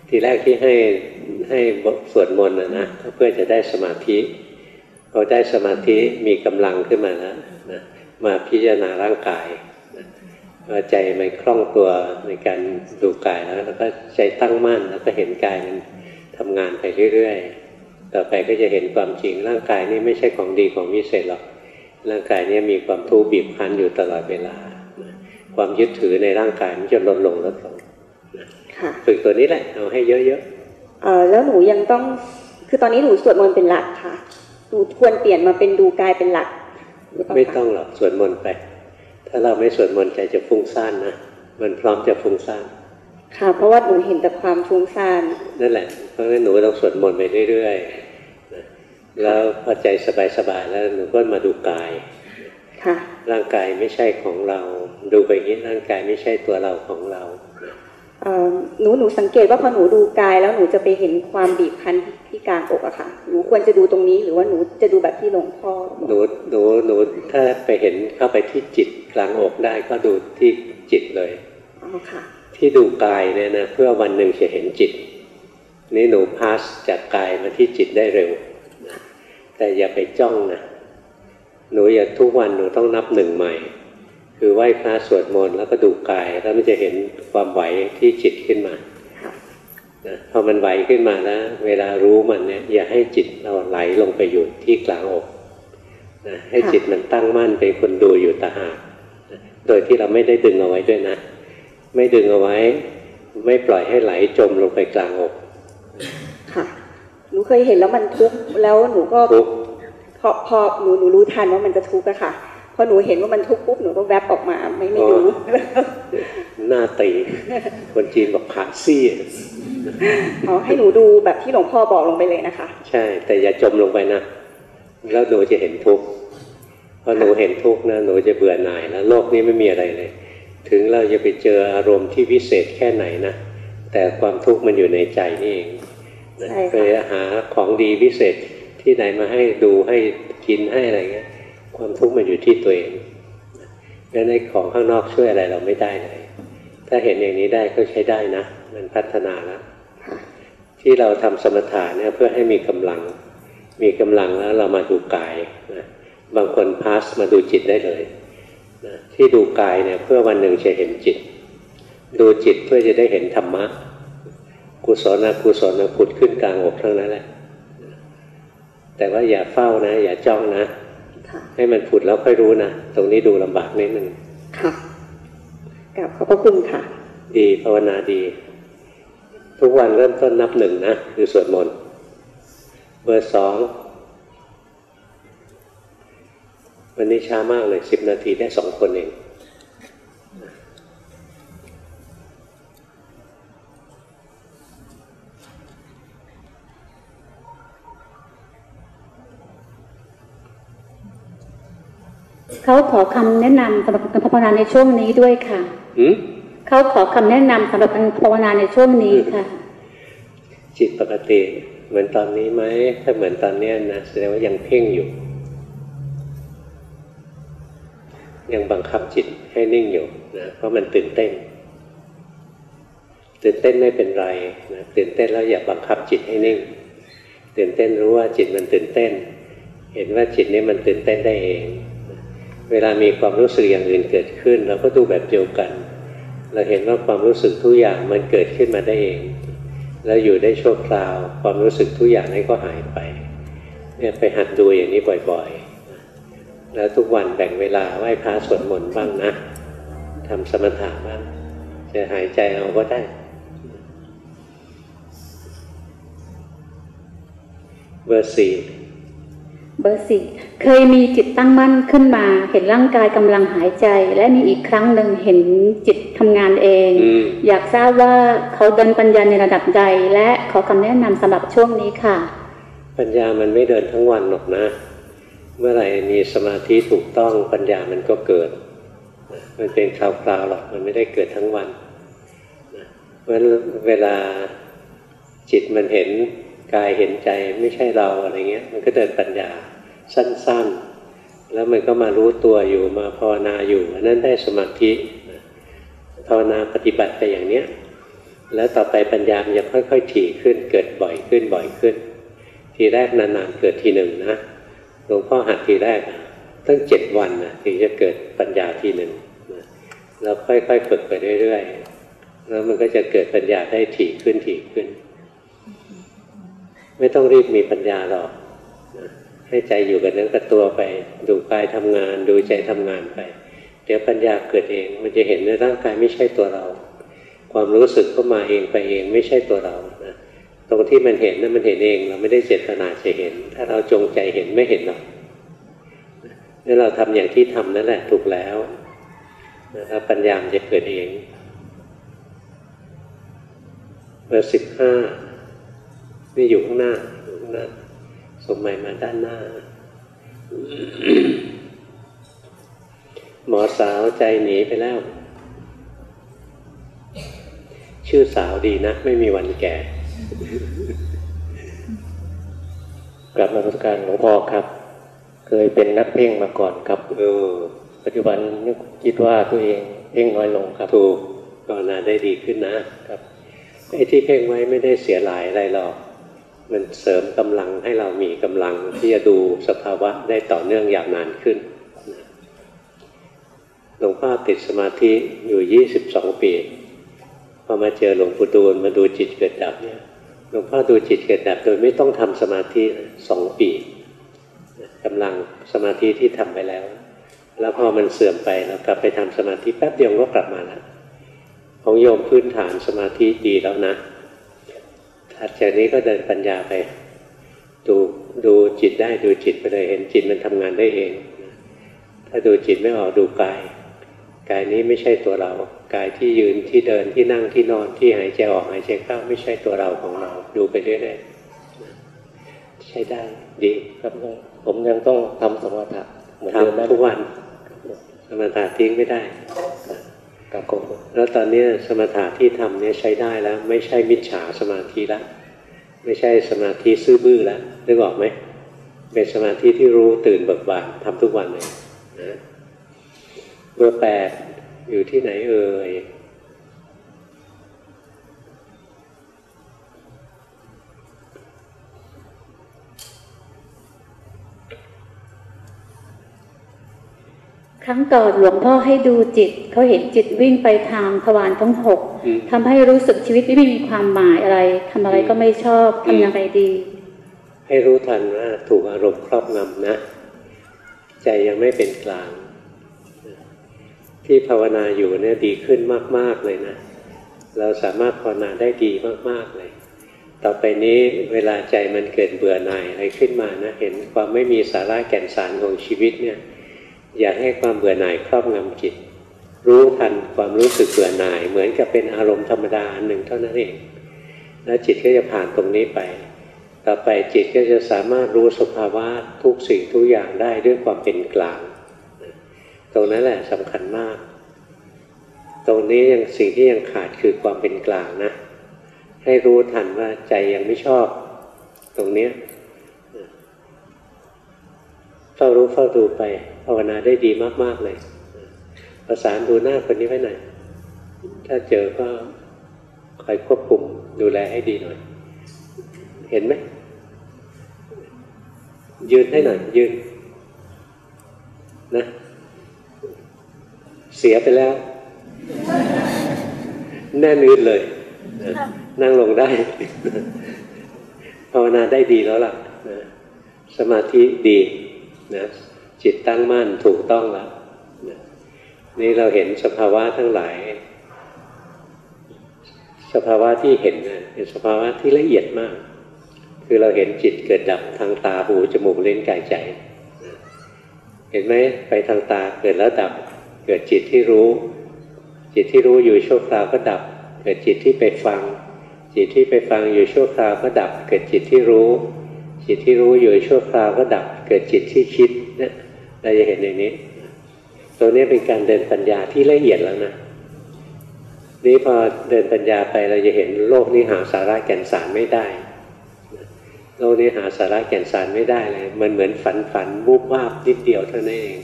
ทีแรกที่ให้ให้บทสวดมนต์นะนะก็เพื่อจะได้สมาธิพอได้สมาธิมีกำลังขึ้นมาแล้วนะมาพิจารณาร่างกายนะพอใจมันคล่องตัวในการดูกายแล้วแล้วก็ใจตั้งมั่นแล้วก็เห็นกายมันทำงานไปเรื่อยๆ ต่อไปก็จะเห็นความจริง ร่างกายนี่ไม่ใช่ของดีของวิเศษหรอกร่างกายเนี่ยมีความทุกข์บีบคั้นอยู่ตลอดเวลานะความยึดถือในร่างกายมันจะลดลงลดลงค่ะฝึกตัวนี้แหละเอาให้เยอะเอ่อแล้วหนูยังต้องคือตอนนี้หนูสวดมนต์เป็นหลักค่ะหนูควรเปลี่ยนมาเป็นดูกายเป็นหลักหรืเปล่าๆไม่คะต้องหรอกสวดมนต์ไป ถ้าเราไม่สวดมนต์ใจจะฟุ้งซ่านนะมันพร้อมจะฟุ้งซ่านค่ะ เพราะว่าหนูเห็นแต่ความฟุ้งซ่านนั่นแหละเพราะฉะนั้นหนูต้องสวดมนต์ไปเรื่อยๆนะ แล้วพอใจสบายๆแล้วหนูก็มาดูกายค่ะร่างกายไม่ใช่ของเรา ดูไปอย่างนี้ร่างกายไม่ใช่ตัวเราของเราเอ่อหนูหนูสังเกตว่าพอหนูดูกายแล้วหนูจะไปเห็นความบีบคั้นที่กลางอกอะค่ะ หนูควรจะดูตรงนี้หรือว่าหนูจะดูแบบที่หลวงพ่อบอกหนูหนูหนูถ้าไปเห็นเข้าไปที่จิตกลางอกได้ก็ดูที่จิตเลยอ๋อค่ะ ที่ดูกายเนี่ยนะเพื่อวันหนึ่งจะเห็นจิต นี่หนูพาสจากกายมาที่จิตได้เร็วนะ แต่อย่าไปจ้องนะหนูอย่าทุกวันหนูต้องนับหนึ่งใหม่ คือไหว้พระสวดมนต์แล้วก็ดูกาย แล้วมันจะเห็นความไหวที่จิตขึ้นมาค่ะนะพอมันไหวขึ้นมาแล้วเวลารู้มันเนี่ยอย่าให้จิตเราไหลลงไปอยู่ที่กลางอกนะให้จิตมันตั้งมั่นเป็นคนดูอยู่ตางหากนะโดยที่เราไม่ได้ดึงเอาไว้ด้วยนะ ไม่ดึงเอาไว้ ไม่ปล่อยให้ไหลจมลงไปกลางอกค่ะห นูเคยเห็นแล้วมันทุกข์แล้วหนูก็ทุกข์พอพอหนูหนูรู้ทันว่ามันจะทุกข์อะค่ะพอหนูเห็นว่ามันทุกข์ปุ๊บหนูก็แวบออกมาไม่ไม่รู้หน้าตีคนจีนบอกขาซี่อ๋อให้หนูดูแบบที่หลวงพ่อบอกลงไปเลยนะคะ ใช่ แต่อย่าจมลงไปนะแล้วหนูจะเห็นทุกข์พอหนูเห็นทุกข์นะหนูจะเบื่อหน่ายแล้วโลกนี้ไม่มีอะไรเลย ถึงเราจะไปเจออารมณ์ที่วิเศษแค่ไหนนะแต่ความทุกข์มันอยู่ในใจนี่เองนะใช่ค่ะ ไปหาของดีวิเศษที่ไหนมาให้ดูให้กินให้อะไรเงี้ย ความทุกข์มันอยู่ที่ตัวเองงั้นในของข้างนอกช่วยอะไรเราไม่ได้เลย ถ้าเห็นอย่างนี้ได้ก็ใช้ได้นะ มันพัฒนาแล้ว ที่เราทำสมถะเนี่ยเพื่อให้มีกำลัง มีกำลังแล้วเรามาดูกายนะบางคนพาสมาดูจิตได้เลยนะที่ดูกายเนี่ยเพื่อวันหนึ่งจะเห็นจิต ดูจิตเพื่อจะได้เห็นธรรมะ กุศลนะกุศลนะผุดขึ้นกลางอกทั้งนั้นแหละ แต่ว่าอย่าเฝ้านะ อย่าจ้องนะค่ะให้มันผุดแล้วค่อยรู้นะ ตรงนี้ดูลำบากนิดนึงค่ะกราบขอบพระคุณค่ะ ดีภาวนาดี ทุกวันเริ่มต้นนับหนึ่งนะ คือสวดมนต์เบอร์สองวันนี้ช้ามากเลยสิบนาทีได้สองคนเอง เขาขอคำแนะนำสำหรับการภาวนาในช่วงนี้ด้วยค่ะหืมเขาขอคำแนะนำสำหรับการภาวนาในช่วงนี้ค่ะ จิตปกติเหมือนตอนนี้ไหมถ้าเหมือนตอนเนี้ยนะแสดงว่ายังเพ่งอยู่ ยังบังคับจิตให้นิ่งอยู่นะเพราะมันตื่นเต้น ตื่นเต้นไม่เป็นไรนะตื่นเต้นแล้วอย่าบังคับจิตให้นิ่ง ตื่นเต้นรู้ว่าจิตมันตื่นเต้น เห็นว่าจิตนี้มันตื่นเต้นได้เองนะ เวลามีความรู้สึกอย่างอื่นเกิดขึ้น เราก็ดูแบบเดียวกัน เราเห็นว่าความรู้สึกทุกอย่างมันเกิดขึ้นมาได้เอง แล้วอยู่ได้ชั่วคราว ความรู้สึกทุกอย่างนี้ก็หายไปเนี่ยไปหัดดูอย่างนี้บ่อยๆ แล้วทุกวันแบ่งเวลาไหว้พระสวดมนต์บ้างนะทำสมถะบ้างจะหายใจเอาก็ได้ เบอร์สี่ เบอร์สี่เคยมีจิตตั้งมั่นขึ้นมา เห็นร่างกายกำลังหายใจ และมีอีกครั้งหนึ่งเห็นจิตทำงานเองอืมอยากทราบว่าเขาเดินปัญญาในระดับใด และขอคำแนะนำสำหรับช่วงนี้ค่ะ ปัญญามันไม่เดินทั้งวันหรอกนะ เมื่อไหร่มีสมาธิถูกต้องปัญญามันก็เกิด มันเป็นคราวๆหรอกมันไม่ได้เกิดทั้งวันเพราะฉะนั้นเวลาจิตมันเห็น กายเห็นใจไม่ใช่เราอะไรเงี้ย มันก็เดินปัญญาสั้นๆ แล้วมันก็มารู้ตัวอยู่มาภาวนาอยู่นั่นได้สมาธิภาวนาปฏิบัติไปอย่างเนี้ยแล้วต่อไปปัญญามันจะค่อยๆถี่ขึ้นเกิดบ่อยขึ้นบ่อยขึ้น ทีแรกนานๆเกิดทีหนึ่งนะหลวงพ่อหัดทีแรกตั้งเจ็ดวันนะถึงจะเกิดปัญญาทีหนึ่งแล้วค่อยๆฝึกไปเรื่อยๆแล้วมันก็จะเกิดปัญญาได้ถี่ขึ้นถี่ขึ้น ไม่ต้องรีบมีปัญญาหรอกให้ใจอยู่กับเนื้อกับตัวไป ดูกายทำงาน ดูใจทำงานไป เดี๋ยวปัญญาเกิดเอง มันจะเห็นในร่างกายไม่ใช่ตัวเรา ความรู้สึกก็มาเองไปเองไม่ใช่ตัวเรานะตรงที่มันเห็นนั้นมันเห็นเองเราไม่ได้เจตนาจะเห็น ถ้าเราจงใจเห็นไม่เห็นหรอกนี่เราทำอย่างที่ทำนั่นแหละถูกแล้วแล้วปัญญามจะเกิดเองเบอร์สิบห้า นี่อยู่ข้างหน้าอยู่ข้างหน้าสมัยมาด้านหน้า หมอสาวใจหนีไปแล้ว ชื่อสาวดีนะ ไม่มีวันแก่ กลับมาประสการหลวงพ่อครับ เคยเป็นนักเพ่งมาก่อนครับเออปัจจุบันนึกคิดว่าตัวเองเพ่งน้อยลงครับถูกภาวนาได้ดีขึ้นนะครับไอ้ที่เพ่งไว้ไม่ได้เสียหลายอะไรหรอก มันเสริมกำลังให้เรามีกำลังที่จะดูสภาวะได้ต่อเนื่องยาวนานขึ้นหลวงพ่อติดสมาธิอยู่ยี่สิบสองปีพอมาเจอหลวงปู่ดูลมาดูจิตเกิดดับเนี่ยหลวงพ่อดูจิตเกิดดับโดยไม่ต้องทำสมาธิสองปีกำลังสมาธิที่ทำไปแล้ว แล้วพอมันเสื่อมไปเรากลับไปทำสมาธิแป๊บเดียวก็กลับมาแล้วของโยมพื้นฐานสมาธิดีแล้วนะ ถัดจากนี้ก็เดินปัญญาไป ดูดูจิตได้ดูจิตไปเลยเห็นจิตมันทำงานได้เอง ถ้าดูจิตไม่ออกดูกาย กายนี้ไม่ใช่ตัวเรา กายที่ยืนที่เดินที่นั่งที่นอนที่หายใจออกหายใจเข้าไม่ใช่ตัวเราของเรา ดูไปเรื่อยๆใช้ได้ดีครับผมยังต้องทำสมถะเหมือนเดิมทำนะทุกวันสมถะทิ้งไม่ได้ กับผมแล้วตอนนี้สมถะที่ทำเนี่ยใช้ได้แล้ว ไม่ใช่มิจฉาสมาธิละไม่ใช่สมาธิซื่อบื้อแล้วนึกออกไหมเป็นสมาธิที่รู้ตื่นเบิกบานทำทุกวันเลยนะเบอร์แปดอยู่ที่ไหนเอ่ย ครั้งก่อนหลวงพ่อให้ดูจิตเขาเห็นจิตวิ่งไปทางทวารทั้งหกอืมทำให้รู้สึกชีวิตไม่มีความหมายอะไรทำอะไรก็ไม่ชอบอืมทำอย่างไรดี ให้รู้ทันว่าถูกอารมณ์ครอบงำนะ ใจยังไม่เป็นกลาง ที่ภาวนาอยู่เนี่ยดีขึ้นมาก ๆเลยนะ เราสามารถภาวนาได้ดีมาก ๆเลย ต่อไปนี้เวลาใจมันเกิดเบื่อหน่ายอะไรขึ้นมานะ เห็นความไม่มีสาระแก่นสารของชีวิตเนี่ย อย่าให้ความเบื่อหน่ายครอบงำจิต รู้ทันความรู้สึกเบื่อหน่าย เหมือนกับเป็นอารมณ์ธรรมดาอันหนึ่งเท่านั้นเอง แล้วจิตก็จะผ่านตรงนี้ไป ต่อไปจิตก็จะสามารถรู้สภาวะทุกสิ่งทุกอย่างได้ด้วยความเป็นกลาง ตรงนั้นแหละสำคัญมาก ตรงนี้ยังสิ่งที่ยังขาดคือความเป็นกลางนะ ให้รู้ทันว่าใจยังไม่ชอบ ตรงเนี้ยเฝ้ารู้เฝ้าดูไป ภาวนาได้ดีมากๆเลยประสานดูหน้าคนนี้ไว้หน่อยถ้าเจอก็คอยควบคุมดูแลให้ดีหน่อย เห็นไหม ยืนให้หน่อย ยืน นะ เสียไปแล้ว แน่นืดเลย นั่งลงได้ ภาวนาได้ดีแล้วล่ะนะสมาธิดีนะ จิตตั้งมั่นถูกต้องแล้วนี่เราเห็นสภาวะทั้งหลาย สภาวะที่เห็นนะเป็นสภาวะที่ละเอียดมาก คือเราเห็นจิตเกิดดับทางตาหูจมูกเล่นกายใจ เห็นไหมไปทางตาเกิดแล้วดับ เกิดจิตที่รู้ จิตที่รู้อยู่ชั่วคราวก็ดับ เกิดจิตที่ไปฟัง จิตที่ไปฟังอยู่ชั่วคราวก็ดับ เกิดจิตที่รู้ จิตที่รู้อยู่ชั่วคราวก็ดับ เกิดจิตที่คิดเนี่ย เราจะเห็นอย่างนี้ ตัวนี้เป็นการเดินปัญญาที่ละเอียดแล้วนะนี้พอเดินปัญญาไปเราจะเห็นโลกนี้หาสาระแก่นสารไม่ได้ โลกนี้หาสาระแก่นสารไม่ได้เลยมันเหมือนฝันฝันวูบวาบนิดเดียวเท่านั้นเอง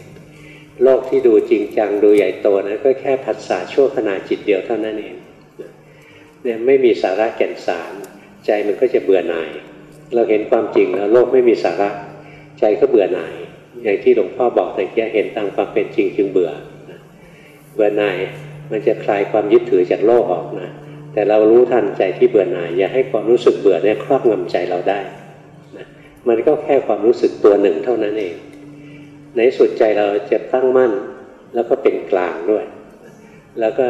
โลกที่ดูจริงจังดูใหญ่โตนะก็แค่ผัสสะชั่วขณะจิตเดียวเท่านั้นเองเนี่ยไม่มีสาระแก่นสาร ใจมันก็จะเบื่อหน่าย เราเห็นความจริงแล้วโลกไม่มีสาระ ใจก็เบื่อหน่าย อย่างที่หลวงพ่อบอกแต่แกเห็นตามความเป็นจริงจึงเบื่อเบื่อหน่ายมันจะคลายความยึดถือจากโลกออกนะแต่เรารู้ทันใจที่เบื่อหน่าย อย่าให้ความรู้สึกเบื่อเนี่ยครอบงำใจเราได้นะมันก็แค่ความรู้สึกตัวหนึ่งเท่านั้นเอง ในสุดใจเราจะตั้งมั่นแล้วก็เป็นกลางด้วย แล้วก็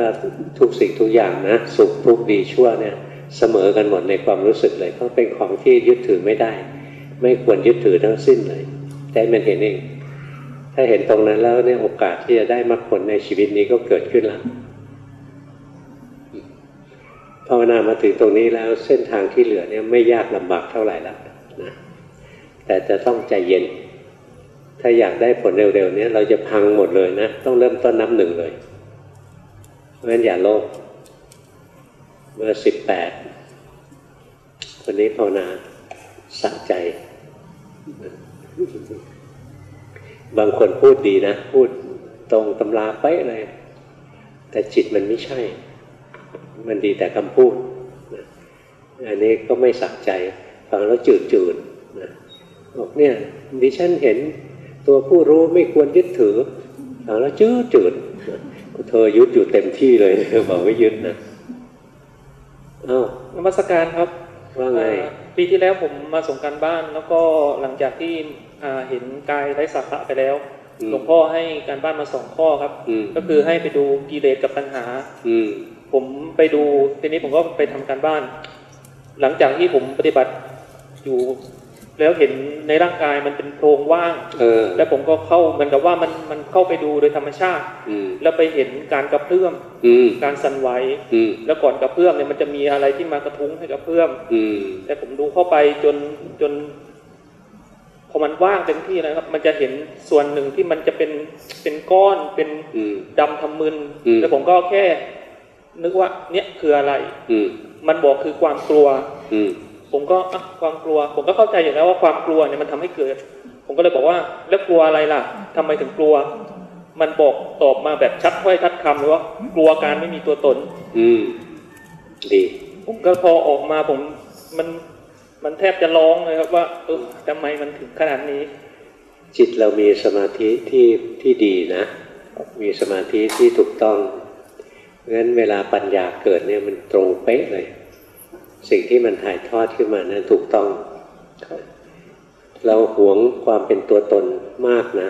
ทุกสิ่งทุกอย่างนะสุขทุกข์ดีชั่วเนี่ยเสมอกันหมดในความรู้สึกเลยเพราะเป็นของที่ยึดถือไม่ได้ ไม่ควรยึดถือทั้งสิ้นเลย ใจมันเห็นเอง ถ้าเห็นตรงนั้นแล้วเนี่ยโอกาสที่จะได้มรรคผลในชีวิตนี้ก็เกิดขึ้นแล้วภาวนามาถึงตรงนี้แล้วเส้นทางที่เหลือเนี่ยไม่ยากลำบากเท่าไหร่แล้วนะแต่จะต้องใจเย็น ถ้าอยากได้ผลเร็วๆเนี้เราจะพังหมดเลยนะ ต้องเริ่มต้นนับหนึ่งเลยเพราะฉะนั้นอย่าโลภเมื่อสิบแปดคนนี้ภาวนาสะใจ บางคนพูดดีนะ พูดตรงตำราเป๊ะเลย แต่จิตมันไม่ใช่ มันดีแต่คำพูดนะอันนี้ก็ไม่สักใจ ฟังแล้วจืดจืดนะบอกเนี่ยดิฉันเห็นตัวผู้รู้ไม่ควรยึดถือฟังแล้วจืดจืดเธอยึดอยู่เต็มที่เลยบอกไม่ยึดนะอ้าวนมัสการครับว่าไง ปีที่แล้วผมมาส่งการบ้าน แล้วก็หลังจากที่อ่าเห็นกายไร้สาระไปแล้วอืมหลวงพ่อให้การบ้านมาสองข้อครับอืมก็คือให้ไปดูกิเลสกับปัญหา อืมผมไปดูทีนี้ผมก็ไปทำการบ้าน หลังจากที่ผมปฏิบัติอยู่ แล้วเห็นในร่างกายมันเป็นโพรงว่างเออแล้วผมก็เข้าเหมือนกับว่ามันมันเข้าไปดูโดยธรรมชาติอืมแล้วไปเห็นการกระเพื่อมอืมการสั่นไหวอืมแล้วก่อนกระเพื่อมเนี่ยมันจะมีอะไรที่มากระทุ้งให้กระเพื่อมอืมแต่ผมดูเข้าไปจนจนพอมันว่างเต็มที่นะครับ มันจะเห็นส่วนหนึ่งที่มันจะเป็นเป็นก้อนเป็นอืมดำทำมึนอืมแล้วผมก็แค่ นึกว่า เนี่ยคืออะไรอืมมันบอกคือความกลัวอืม ผมก็อะความกลัว ผมก็เข้าใจอยู่แล้วว่าความกลัวเนี่ยมันทำให้เกิด ผมก็เลยบอกว่าแล้วกลัวอะไรล่ะทำไมถึงกลัว มันบอกตอบมาแบบชัดถ้อยชัดคำเลยว่ากลัวการไม่มีตัวตน อืมดีผมก็พอออกมาผมมันมันแทบจะร้องเลยครับว่าเออทำไมมันถึงขนาดนี้ จิตเรามีสมาธิที่ที่ดีนะ มีสมาธิที่ถูกต้องเพราะฉะนั้นเวลาปัญญาเกิดเนี่ยมันตรงเป๊ะเลย สิ่งที่มันถ่ายทอดขึ้นมานั้นถูกต้อง เราหวงความเป็นตัวตนมากนะ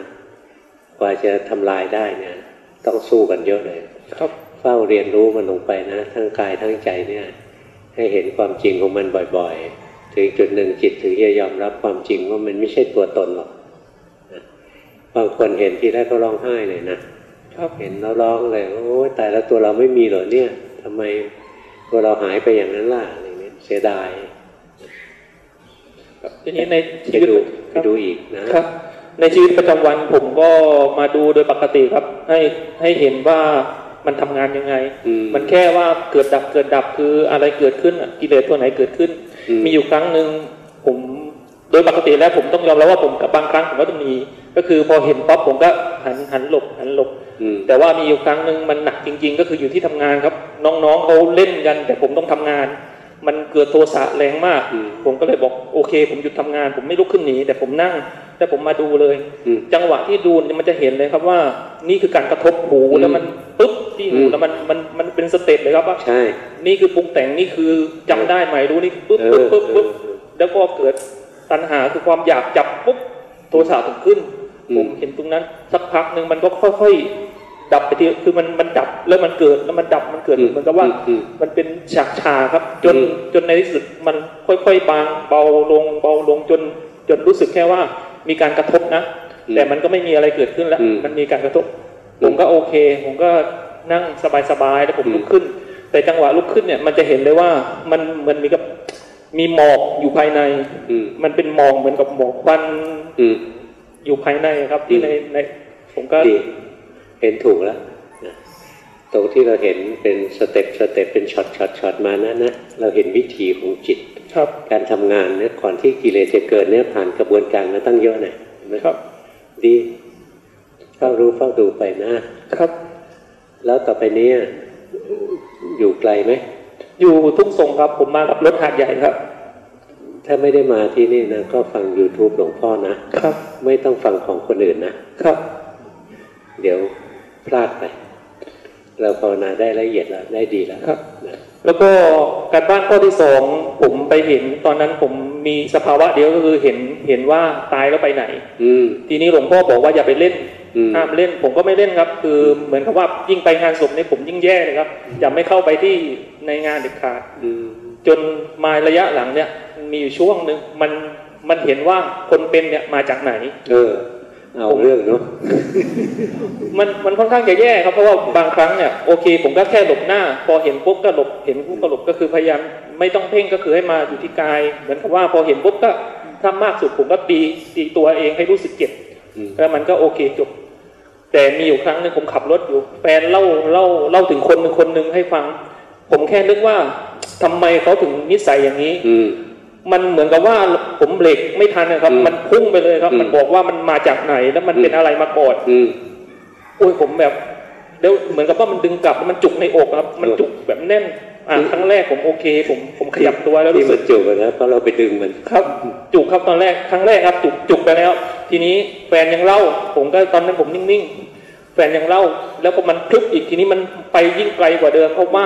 กว่าจะทำลายได้เนี่ย ต้องสู้กันเยอะเลยครับเฝ้าเรียนรู้มันลงไปนะ ทั้งกายทั้งใจเนี่ย ให้เห็นความจริงของมันบ่อยๆ ถึงจุดหนึ่งจิตถึงจะยอมรับความจริงว่ามันไม่ใช่ตัวตนหรอกนะบางคนเห็นทีแรกก็ร้องไห้เลยนะครับเห็นแล้วร้องเลยโอ้ยตายแล้วตัวเราไม่มีเหรอเนี่ยทำไมตัวเราหายไปอย่างนั้นล่ะอะไรเงี้ยเสียดายทีนี้ในไปชีวิตดูคไปรับดูอีกนะครับ ในชีวิตประจำวันผมก็มาดูโดยปกติครับ ให้ให้เห็นว่ามันทำงานยังไงอืมมันแค่ว่าเกิดดับเกิดดับคืออะไรเกิดขึ้นอะกิเลสตัวไหนเกิดขึ้นอืมมีอยู่ครั้งหนึ่งผมโดยปกติแล้วผมต้องยอมรับว่าผมกับบางครั้งผมก็จะมีก็คือพอเห็นปุ๊บผมก็หันหันหลบหันหลบอืมแต่ว่ามีอยู่ครั้งหนึ่งมันหนักจริง ๆ ก็คืออยู่ที่ทำงานครับ น้องๆเขาเล่นกัน แต่ผมต้องทำงาน มันเกิดโทสะแรงมากอืมผมก็เลยบอกโอเค ผมหยุดทำงาน ผมไม่ลุกขึ้นหนีแต่ผมนั่ง แต่ผมมาดูเลยอืมจังหวะที่ดูเนี่ยมันจะเห็นเลยครับว่า นี่คือการกระทบหูอืมแล้วมันปึ๊บที่หูอืมแล้วมันมันมันเป็น step เลยครับว่าใช่ นี่คือปรุงแต่งนี่คือจำได้ไหมรู้นี่ปึ๊บเอปึ๊อบปึ๊บปึ๊บเออแล้วก็เกิดตัณหาคือความอยากจับปุ๊บโทสะถึงขึ้นอืมผมเห็นตรงนั้น สักพักหนึ่งมันก็ค่อยๆ ดับไปทีคือมันมันดับแล้วมันเกิดแล้วมันดับมันเกิดอืมเหมือนกับว่าอืมมันเป็นฉากฉาครับ จนอืมจนในที่สุดมันค่อยๆบางเบาลงเบาลงจนจนรู้สึกแค่ว่ามีการกระทบนะ แต่มันก็ไม่มีอะไรเกิดขึ้นแล้วอืมมันมีการกระทบอืมผมก็โอเค ผมก็นั่งสบายๆแล้วผมอืมลุกขึ้น แต่จังหวะลุกขึ้นเนี่ยมันจะเห็นเลยว่ามันเหมือนมีกับมีหมอกอยู่ภายในอืมมันเป็นหมอกเหมือนกับหมอกควันอืมอยู่ภายในครับที่ในในผมก็ดี เห็นถูกแล้วนะตรงที่เราเห็นเป็น step step เป็น shot shot shot มานะนะเราเห็นวิธีของจิตครับการทำงานเนี่ยก่อนที่กิเลสจะเกิดเนี่ยผ่านกระบวนการมาตั้งเยอะหน่อยเห็นไหมครับ ดีเฝ้ารู้เฝ้าดูไปนะครับ แล้วต่อไปเนี้อยู่ไกลไหมอยู่ทุ่งสงครับผมมากับรถหาดใหญ่ครับ ถ้าไม่ได้มาที่นี่นะก็ฟัง YouTube หลวงพ่อนะครับ ไม่ต้องฟังของคนอื่นนะครับ เดี๋ยว พลาดไป เราภาวนาได้ละเอียดแล้วได้ดีแล้วครับนะแล้วก็การบ้านข้อที่สองผมไปเห็นตอนนั้นผมมีสภาวะเดียวก็คือเห็นเห็นว่าตายแล้วไปไหน อืมทีนี้หลวงพ่อบอกว่าอย่าไปเล่นอืมห้ามเล่นผมก็ไม่เล่นครับ คือเหมือนกับว่ายิ่งไปงานศพเนี่ยผมยิ่งแย่เลยครับอย่าไม่เข้าไปที่ในงานเด็ดขาดอืมจนมาระยะหลังเนี่ย มีอยู่ช่วงหนึ่งมันมันเห็นว่าคนเป็นเนี่ยมาจากไหน เออ เอาเรื่องเนาะมันมันค่อนข้างจะแย่ครับเพราะว่าบางครั้งเนี่ยโอเค ผมก็แค่หลบหน้า พอเห็นปุ๊บก็หลบเห็นปุ๊บก็หลบก็คือพยายามไม่ต้องเพ่งก็คือให้มาอยู่ที่กาย เหมือนกับว่าพอเห็นปุ๊บก็ถ้ามากสุดผมก็ตีตีตัวเองให้รู้สึกเจ็บอืมแล้วมันก็โอเคจบ แต่มีอยู่ครั้งหนึ่งผมขับรถอยู่ แฟนเล่าเล่าเล่าถึงคนหนึ่งคนหนึ่งให้ฟัง ผมแค่นึกว่าทำไมเขาถึงนิสัยอย่างนี้อื มมันเหมือนกับว่าผมเบรกไม่ทันนะครับอืมมันพุ่งไปเลยครับอืมมันบอกว่ามันมาจากไหนแล้วมันอืมเป็นอะไรมาก่อนอืมโอ้ยผมแบบเดี๋ยวเหมือนกับว่ามันดึงกลับแล้วมันจุกในอกครับ มันจุกแบบแน่น อ่าอืมครั้งแรกผมโอเค ผมผมขยับตัวแล้วที่รู้มัสึนกจุกอะนะเพราะเราไปดึงมันครับ จุกครับตอนแรกครั้งแรกครับ จุกจุกไปแล้ว ทีนี้แฟนยังเล่า ผมก็ตอนนั้นผมนิ่งๆแฟนยังเล่า แล้วพอมันพลึบอีกทีนี้มันไปยิ่งไกลกว่าเดิมเพราะว่า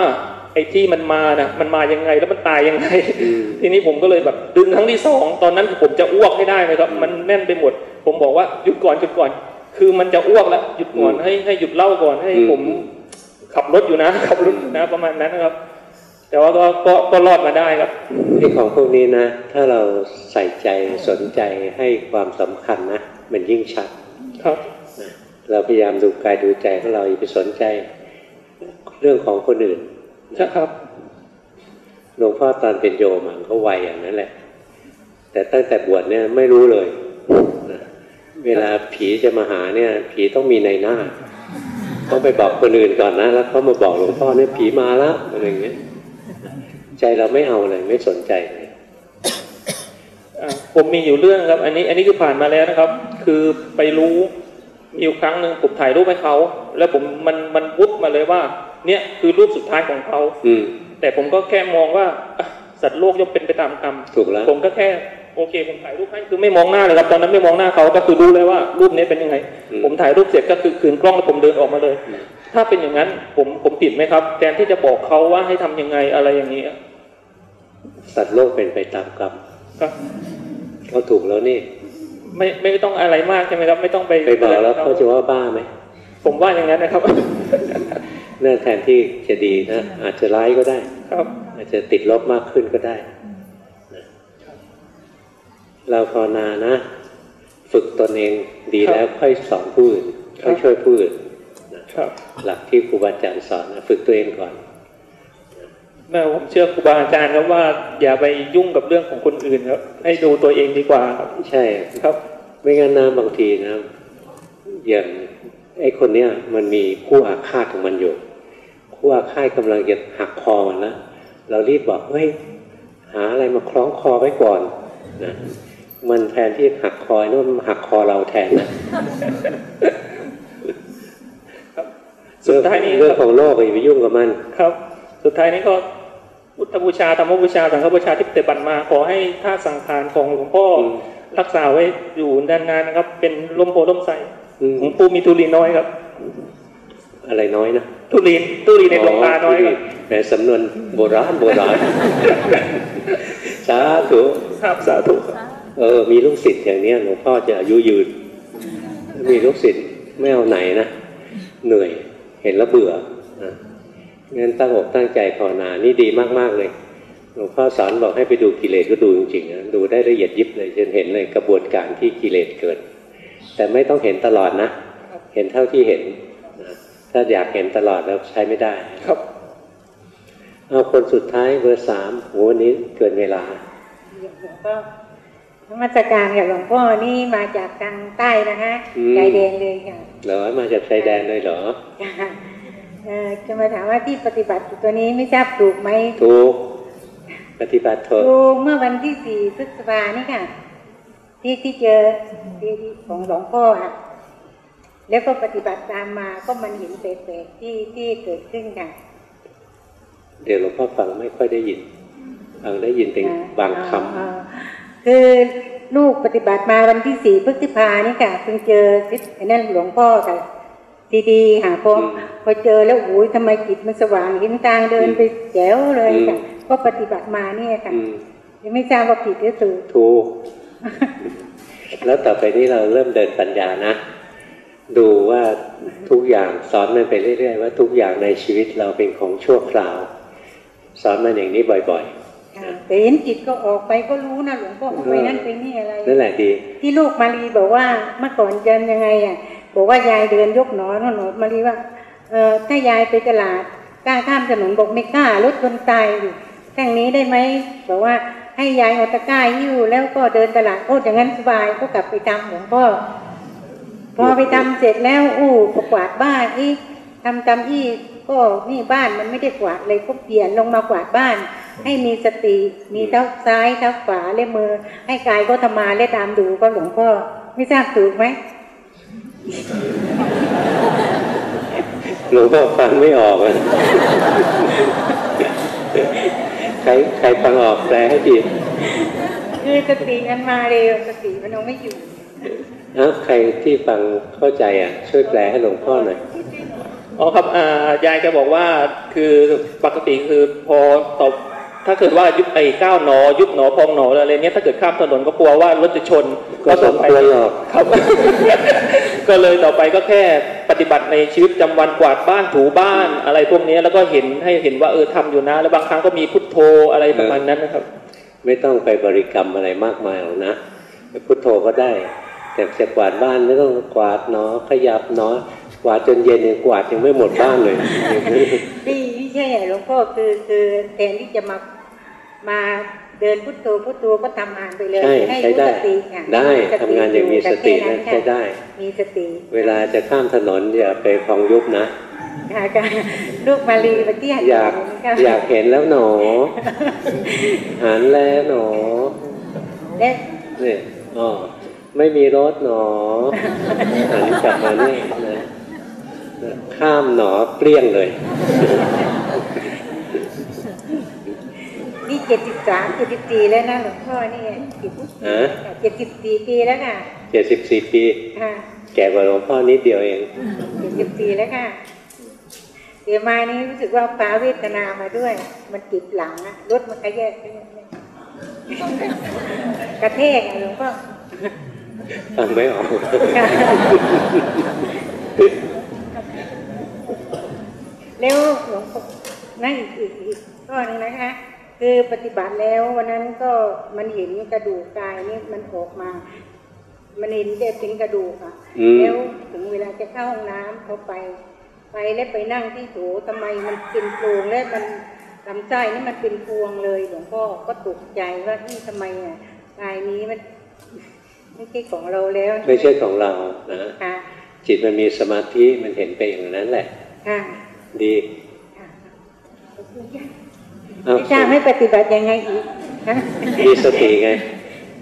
ไอ้ที่มันมาน่ะมันมายังไงแล้วมันตายยังไงอืมทีนี้ผมก็เลยแบบดึงครั้งที่สองตอนนั้นผมจะอ้วกให้ได้เลยครับ มันแน่นไปหมด ผมบอกว่าหยุดก่อนหยุดก่อน คือมันจะอ้วกแล้วหยุดก่อนอืมให้ให้หยุดเล่าก่อนให้อืมผมขับรถอยู่นะขับรถอยู่นะประมาณนั้นนะครับ แต่ว่าก็ก็ก็รอดมาได้ครับไอ้ของพวกนี้นะ ถ้าเราใส่ใจสนใจให้ความสำคัญนะมันยิ่งชัดครับนะเราพยายามดูกายดูใจของเราอย่าไปสนใจ เรื่องของคนอื่น ใช่ครับหลวงพ่อตอนเป็นโยมอะก็ไวอย่างนั้นแหละ แต่ตั้งแต่บวชเนี่ยไม่รู้เลย เวลาผีจะมาหาเนี่ย ผีต้องมีในหน้า ต้องไปบอกคนอื่นก่อนนะ แล้วเขามาบอกหลวงพ่อเนี่ยผีมาแล้วอะไรอย่างเงี้ยใจเราไม่เอาเลยไม่สนใจเลยผมมีอยู่เรื่องครับ อันนี้ อันนี้คือผ่านมาแล้วนะครับ คือไปรู้มีอยู่ครั้งหนึ่งผมถ่ายรูปให้เขา แล้วผมมันมันวุบมาเลยว่า เนี่ยคือรูปสุดท้ายของเขาอืมแต่ผมก็แค่มองว่าอะสัตว์โลกย่อมเป็นไปตามกรรมถูกแล้วผมก็แค่โอเคผมถ่ายรูปให้คือไม่มองหน้าเลยครับตอนนั้นไม่มองหน้าเขาก็คือรู้เลยว่ารูปนี้เป็นยังไงอืมผมถ่ายรูปเสร็จก็คือคืนกล้องแล้วผมเดินออกมาเลยอืมถ้าเป็นอย่างนั้นผมผมผิดไหมครับแทนที่จะบอกเขาว่าให้ทำยังไงอะไรอย่างนี้สัตว์โลกเป็นไปตามกรรมครับเขาถูกแล้วนี่ ไม่ไม่ต้องอะไรมากใช่ไหมครับไม่ต้องไปไปบอกแล้วเขาจะว่าบ้าไหมผมว่าอย่างนั้นนะครับ นั่นแทนที่จะดีนะอาจจะร้ายก็ได้ครับอาจจะติดลบมากขึ้นก็ได้นะเราภาวนานะ ฝึกตนเองดีแล้วค่อยสอนผู้อื่นค่อยช่วยผู้อื่นนะครับหลักที่ครูบาอาจารย์สอนนะฝึกตัวเองก่อนแม่ผมเชื่อครูบาอาจารย์ครับว่า อย่าไปยุ่งกับเรื่องของคนอื่นครับ ให้ดูตัวเองดีกว่าครับใช่ครับ ไม่งั้นนะบางทีนะอย่างไอ้คนเนี้ยมันมีคู่อาฆาตของมันอยู่ คู่อาฆาตกำลังจะหักคอมันแล้วเรารีบบอกเฮ้ยหาอะไรมาคล้องคอไว้ก่อนนะมันแทนที่หักคอนู่นมันหักคอเราแทนนะสุดท้ายนี้เรื่องครับของโลกอย่าไปยุ่งกับมัน ครับ สุดท้ายนี้ก็พุทธบูชาธรรมบูชาสังฆบูชาที่ปฏิบัติมาขอให้ท่าสังขารของหลวงพ่ออมรักษาไว้อยู่นานๆนะครับ เป็นร่มโพล่มใสอืมหลวงปู่มีทุลีนน้อยครับ อะไรน้อยนะทุลีนทุลีนในดวงตาน้อยครับแต่สำนวนโบราณโบราณสาธุครับสาธุครับเออ มีลูกศิษย์อย่างเนี้ยหลวงพ่อจะอายุยืน มีลูกศิษย์ไม่เอาไหนนะเหนื่อยเห็นแล้วเบื่อนะงั้นตั้งอกตั้งใจภาวนานี่ดีมาก ๆ เลยหลวงพ่อสอนบอกให้ไปดูกิเลสก็ดูจริงๆนะดูได้ละเอียดยิบเลยจนเห็นเลยกระบวนการที่กิเลสเกิด แต่ไม่ต้องเห็นตลอดนะ เห็นเท่าที่เห็นนะ ถ้าอยากเห็นตลอดแล้วใช้ไม่ได้ครับเอาคนสุดท้ายเบอร์สามโหวันนี้เกินเวลานมัสการกับหลวงพ่อนี่มาจากทางใต้นะคะอืมใจแดงเลยค่ะเหรอมาจากชายแดนเลยเหรอค่ะเอ่อจะมาถามว่าที่ปฏิบัติอยู่ตัวนี้ไม่ทราบถูกไหมถูกปฏิบัติเถอะถูกเมื่อวันที่สี่พฤษภานี่ค่ะ ที่ที่เจอที่ที่ของหลวงพ่อค่ะ แล้วก็ปฏิบัติตามมาก็มันเห็นแปลกๆที่ที่เกิดขึ้นค่ะเดี๋ยวหลวงพ่อฟังไม่ค่อยได้ยินฟังได้ยินเป็นบางคอ่อ่าคือลูกปฏิบัติมาวันที่สี่พฤษภานี่ค่ะเพิ่งเจอที่ไอ้นั่นหลวงพ่อค่ะดีดีๆค่ะพอพอเจอแล้วโอ้ยทำไมจิตมันสว่างเห็นทางเดินไปแจ๋วเลยค่ะก็ปฏิบัติมาเนี่ยำค่ะอืมยังไม่ทราบว่าผิดหรือถูกถูกแล้วต่อไปนี้เราเริ่มเดินปัญญานะ ดูว่าทุกอย่างสอนมันไปเรื่อย ๆ ว่าทุกอย่างในชีวิตเราเป็นของชั่วคราว สอนมันอย่างนี้บ่อยค่ะแต่เห็นจิตก็ออกไปก็รู้นะหลวงพ่อไปนั่นไปนี่อะไรๆนั่นแหละดีที่ลูกมารีบอกว่าเมื่อก่อนเดินยังไงอะบอกว่ายายเดินยกหนอนหนอนมารีว่าเออถ้ายายไปตลาดกล้าข้ามถนนบอกไม่กล้ารถคนตายอยู่แค่นี้ได้ไหมบอกว่าให้ยายเอาตะกร้าหิ้วแล้วก็เดินตลาดโอ้อย่างนั้นสบายก็กลับไปทำหลวงพ่อ พอไปทำเสร็จแล้วอู้ก็กวาดบ้านอีกทำทำอีกก็นี่บ้านมันไม่ได้กวาดเลยก็เปลี่ยนลงมากวาดบ้าน ให้มีสติมีเท้าซ้ายเท้าขวาเล่มือ ให้กายก็ทำมาและตามดูก็หลวงพ่อไม่ทราบถูกไหมหลวงพ่อฟังไม่ออกอะใครใครฟังออกแปลให้ดีคือสติมันมาเร็วสติมันเอาไม่อยู่ เอ้าใครที่ฟังเข้าใจอะ ช่วยแปลให้หลวงพ่อหน่อยอ๋อครับอ่ายายแกบอกว่าคือปกติคือพอตอบถ้าเกิดว่ายุบไอ้ก้าวหนอ ยุบหนอพองหนออะไรเนี้ยถ้าเกิดข้ามถนนก็กลัวว่ารถจะชนก็สมควรหรอกครับ ก็เลยต่อไปก็แค่ปฏิบัติในชีวิตประจำวันกวาดบ้านถูบ้านอะไรพวกเนี้ยแล้วก็เห็นให้เห็นว่าเออทำอยู่นะ แล้วบางครั้งก็มีพุทโธอะไรประมาณนั้นนะครับ ไม่ต้องไปบริกรรมอะไรมากมายหรอกนะพุทโธก็ได้ แต่จะกวาดบ้านไม่ต้องกวาดเนาะขยับเนาะกวาดจนเย็นยังกวาดยังไม่หมดบ้านเลยนี่ไม่ใช่หลวงพ่อคือคือแทนที่จะมามาเดินพุทโธพุทโธก็ทำงานไปเลยใช่ให้ใช้รู้ได้สติค่ะได้มีทำงานอย่างมีสติแต่นะแค่ใช้ได้ มีสติ เวลาจะข้ามถนนอย่าไปคลองยุบนะค่ะค่ะลูกมาลีมาเที่ยงอยากอยากเห็นแล้วหนอหันแล้วหนอและเนี่ยอ๋อ ไม่มีรถหนอหันกลับมาเนี่ยนะนะข้ามหนอเปรี้ยงเลยนี่เจ็ดสิบสามเจ็ดสิบสี่แล้วนะหลวงพ่อนี่ฮะเจ็ดสิบสี่ปีแล้วค่ะเจ็ดสิบสี่ปีค่ะแก่กว่าหลวงพ่อนิดเดียวเองเจ็ดสิบสี่แล้วค่ะเดี๋ยวมานี้รู้สึกว่าฟ้าเวทนามาด้วย มันติดหลังอะรถมันกระแยกไปเนี่ยกระเทกอะหลวงพ่อ ฟังไม่ออกแล้วหลวงพ่อนั่นอีกอีกอีกข้อหนึงนะคะ คือปฏิบัติแล้ววันนั้นก็มันเห็นกระดูกกายนี่มันออกมา มันเห็นได้เป็นกระดูกอะอืมแล้วถึงเวลาจะเข้าห้องน้ำเขาไป ไปแล้วไปนั่งที่โถทำไมมันเป็นโพรงและมันลำไส้นี่มันเป็นพวงเลยหลวงพ่อก็ตกใจว่านี่ทำไมอะกายนี้มัน ไม่ใช่ของเราแล้ว ไม่ใช่ของเรานะค่ะจิตมันมีสมาธิมันเห็นไปอย่างนั้นแหละค่ะดีค่ะเอ้าไม่ทราบให้ปฏิบัติยังไงอีกฮะมีสติไง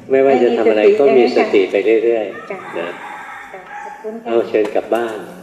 ไม่ว่าจะทำอะไรก็มีสติไปเรื่อยจ้ะๆนะขอบคุณค่ะเอาเชิญกลับบ้านค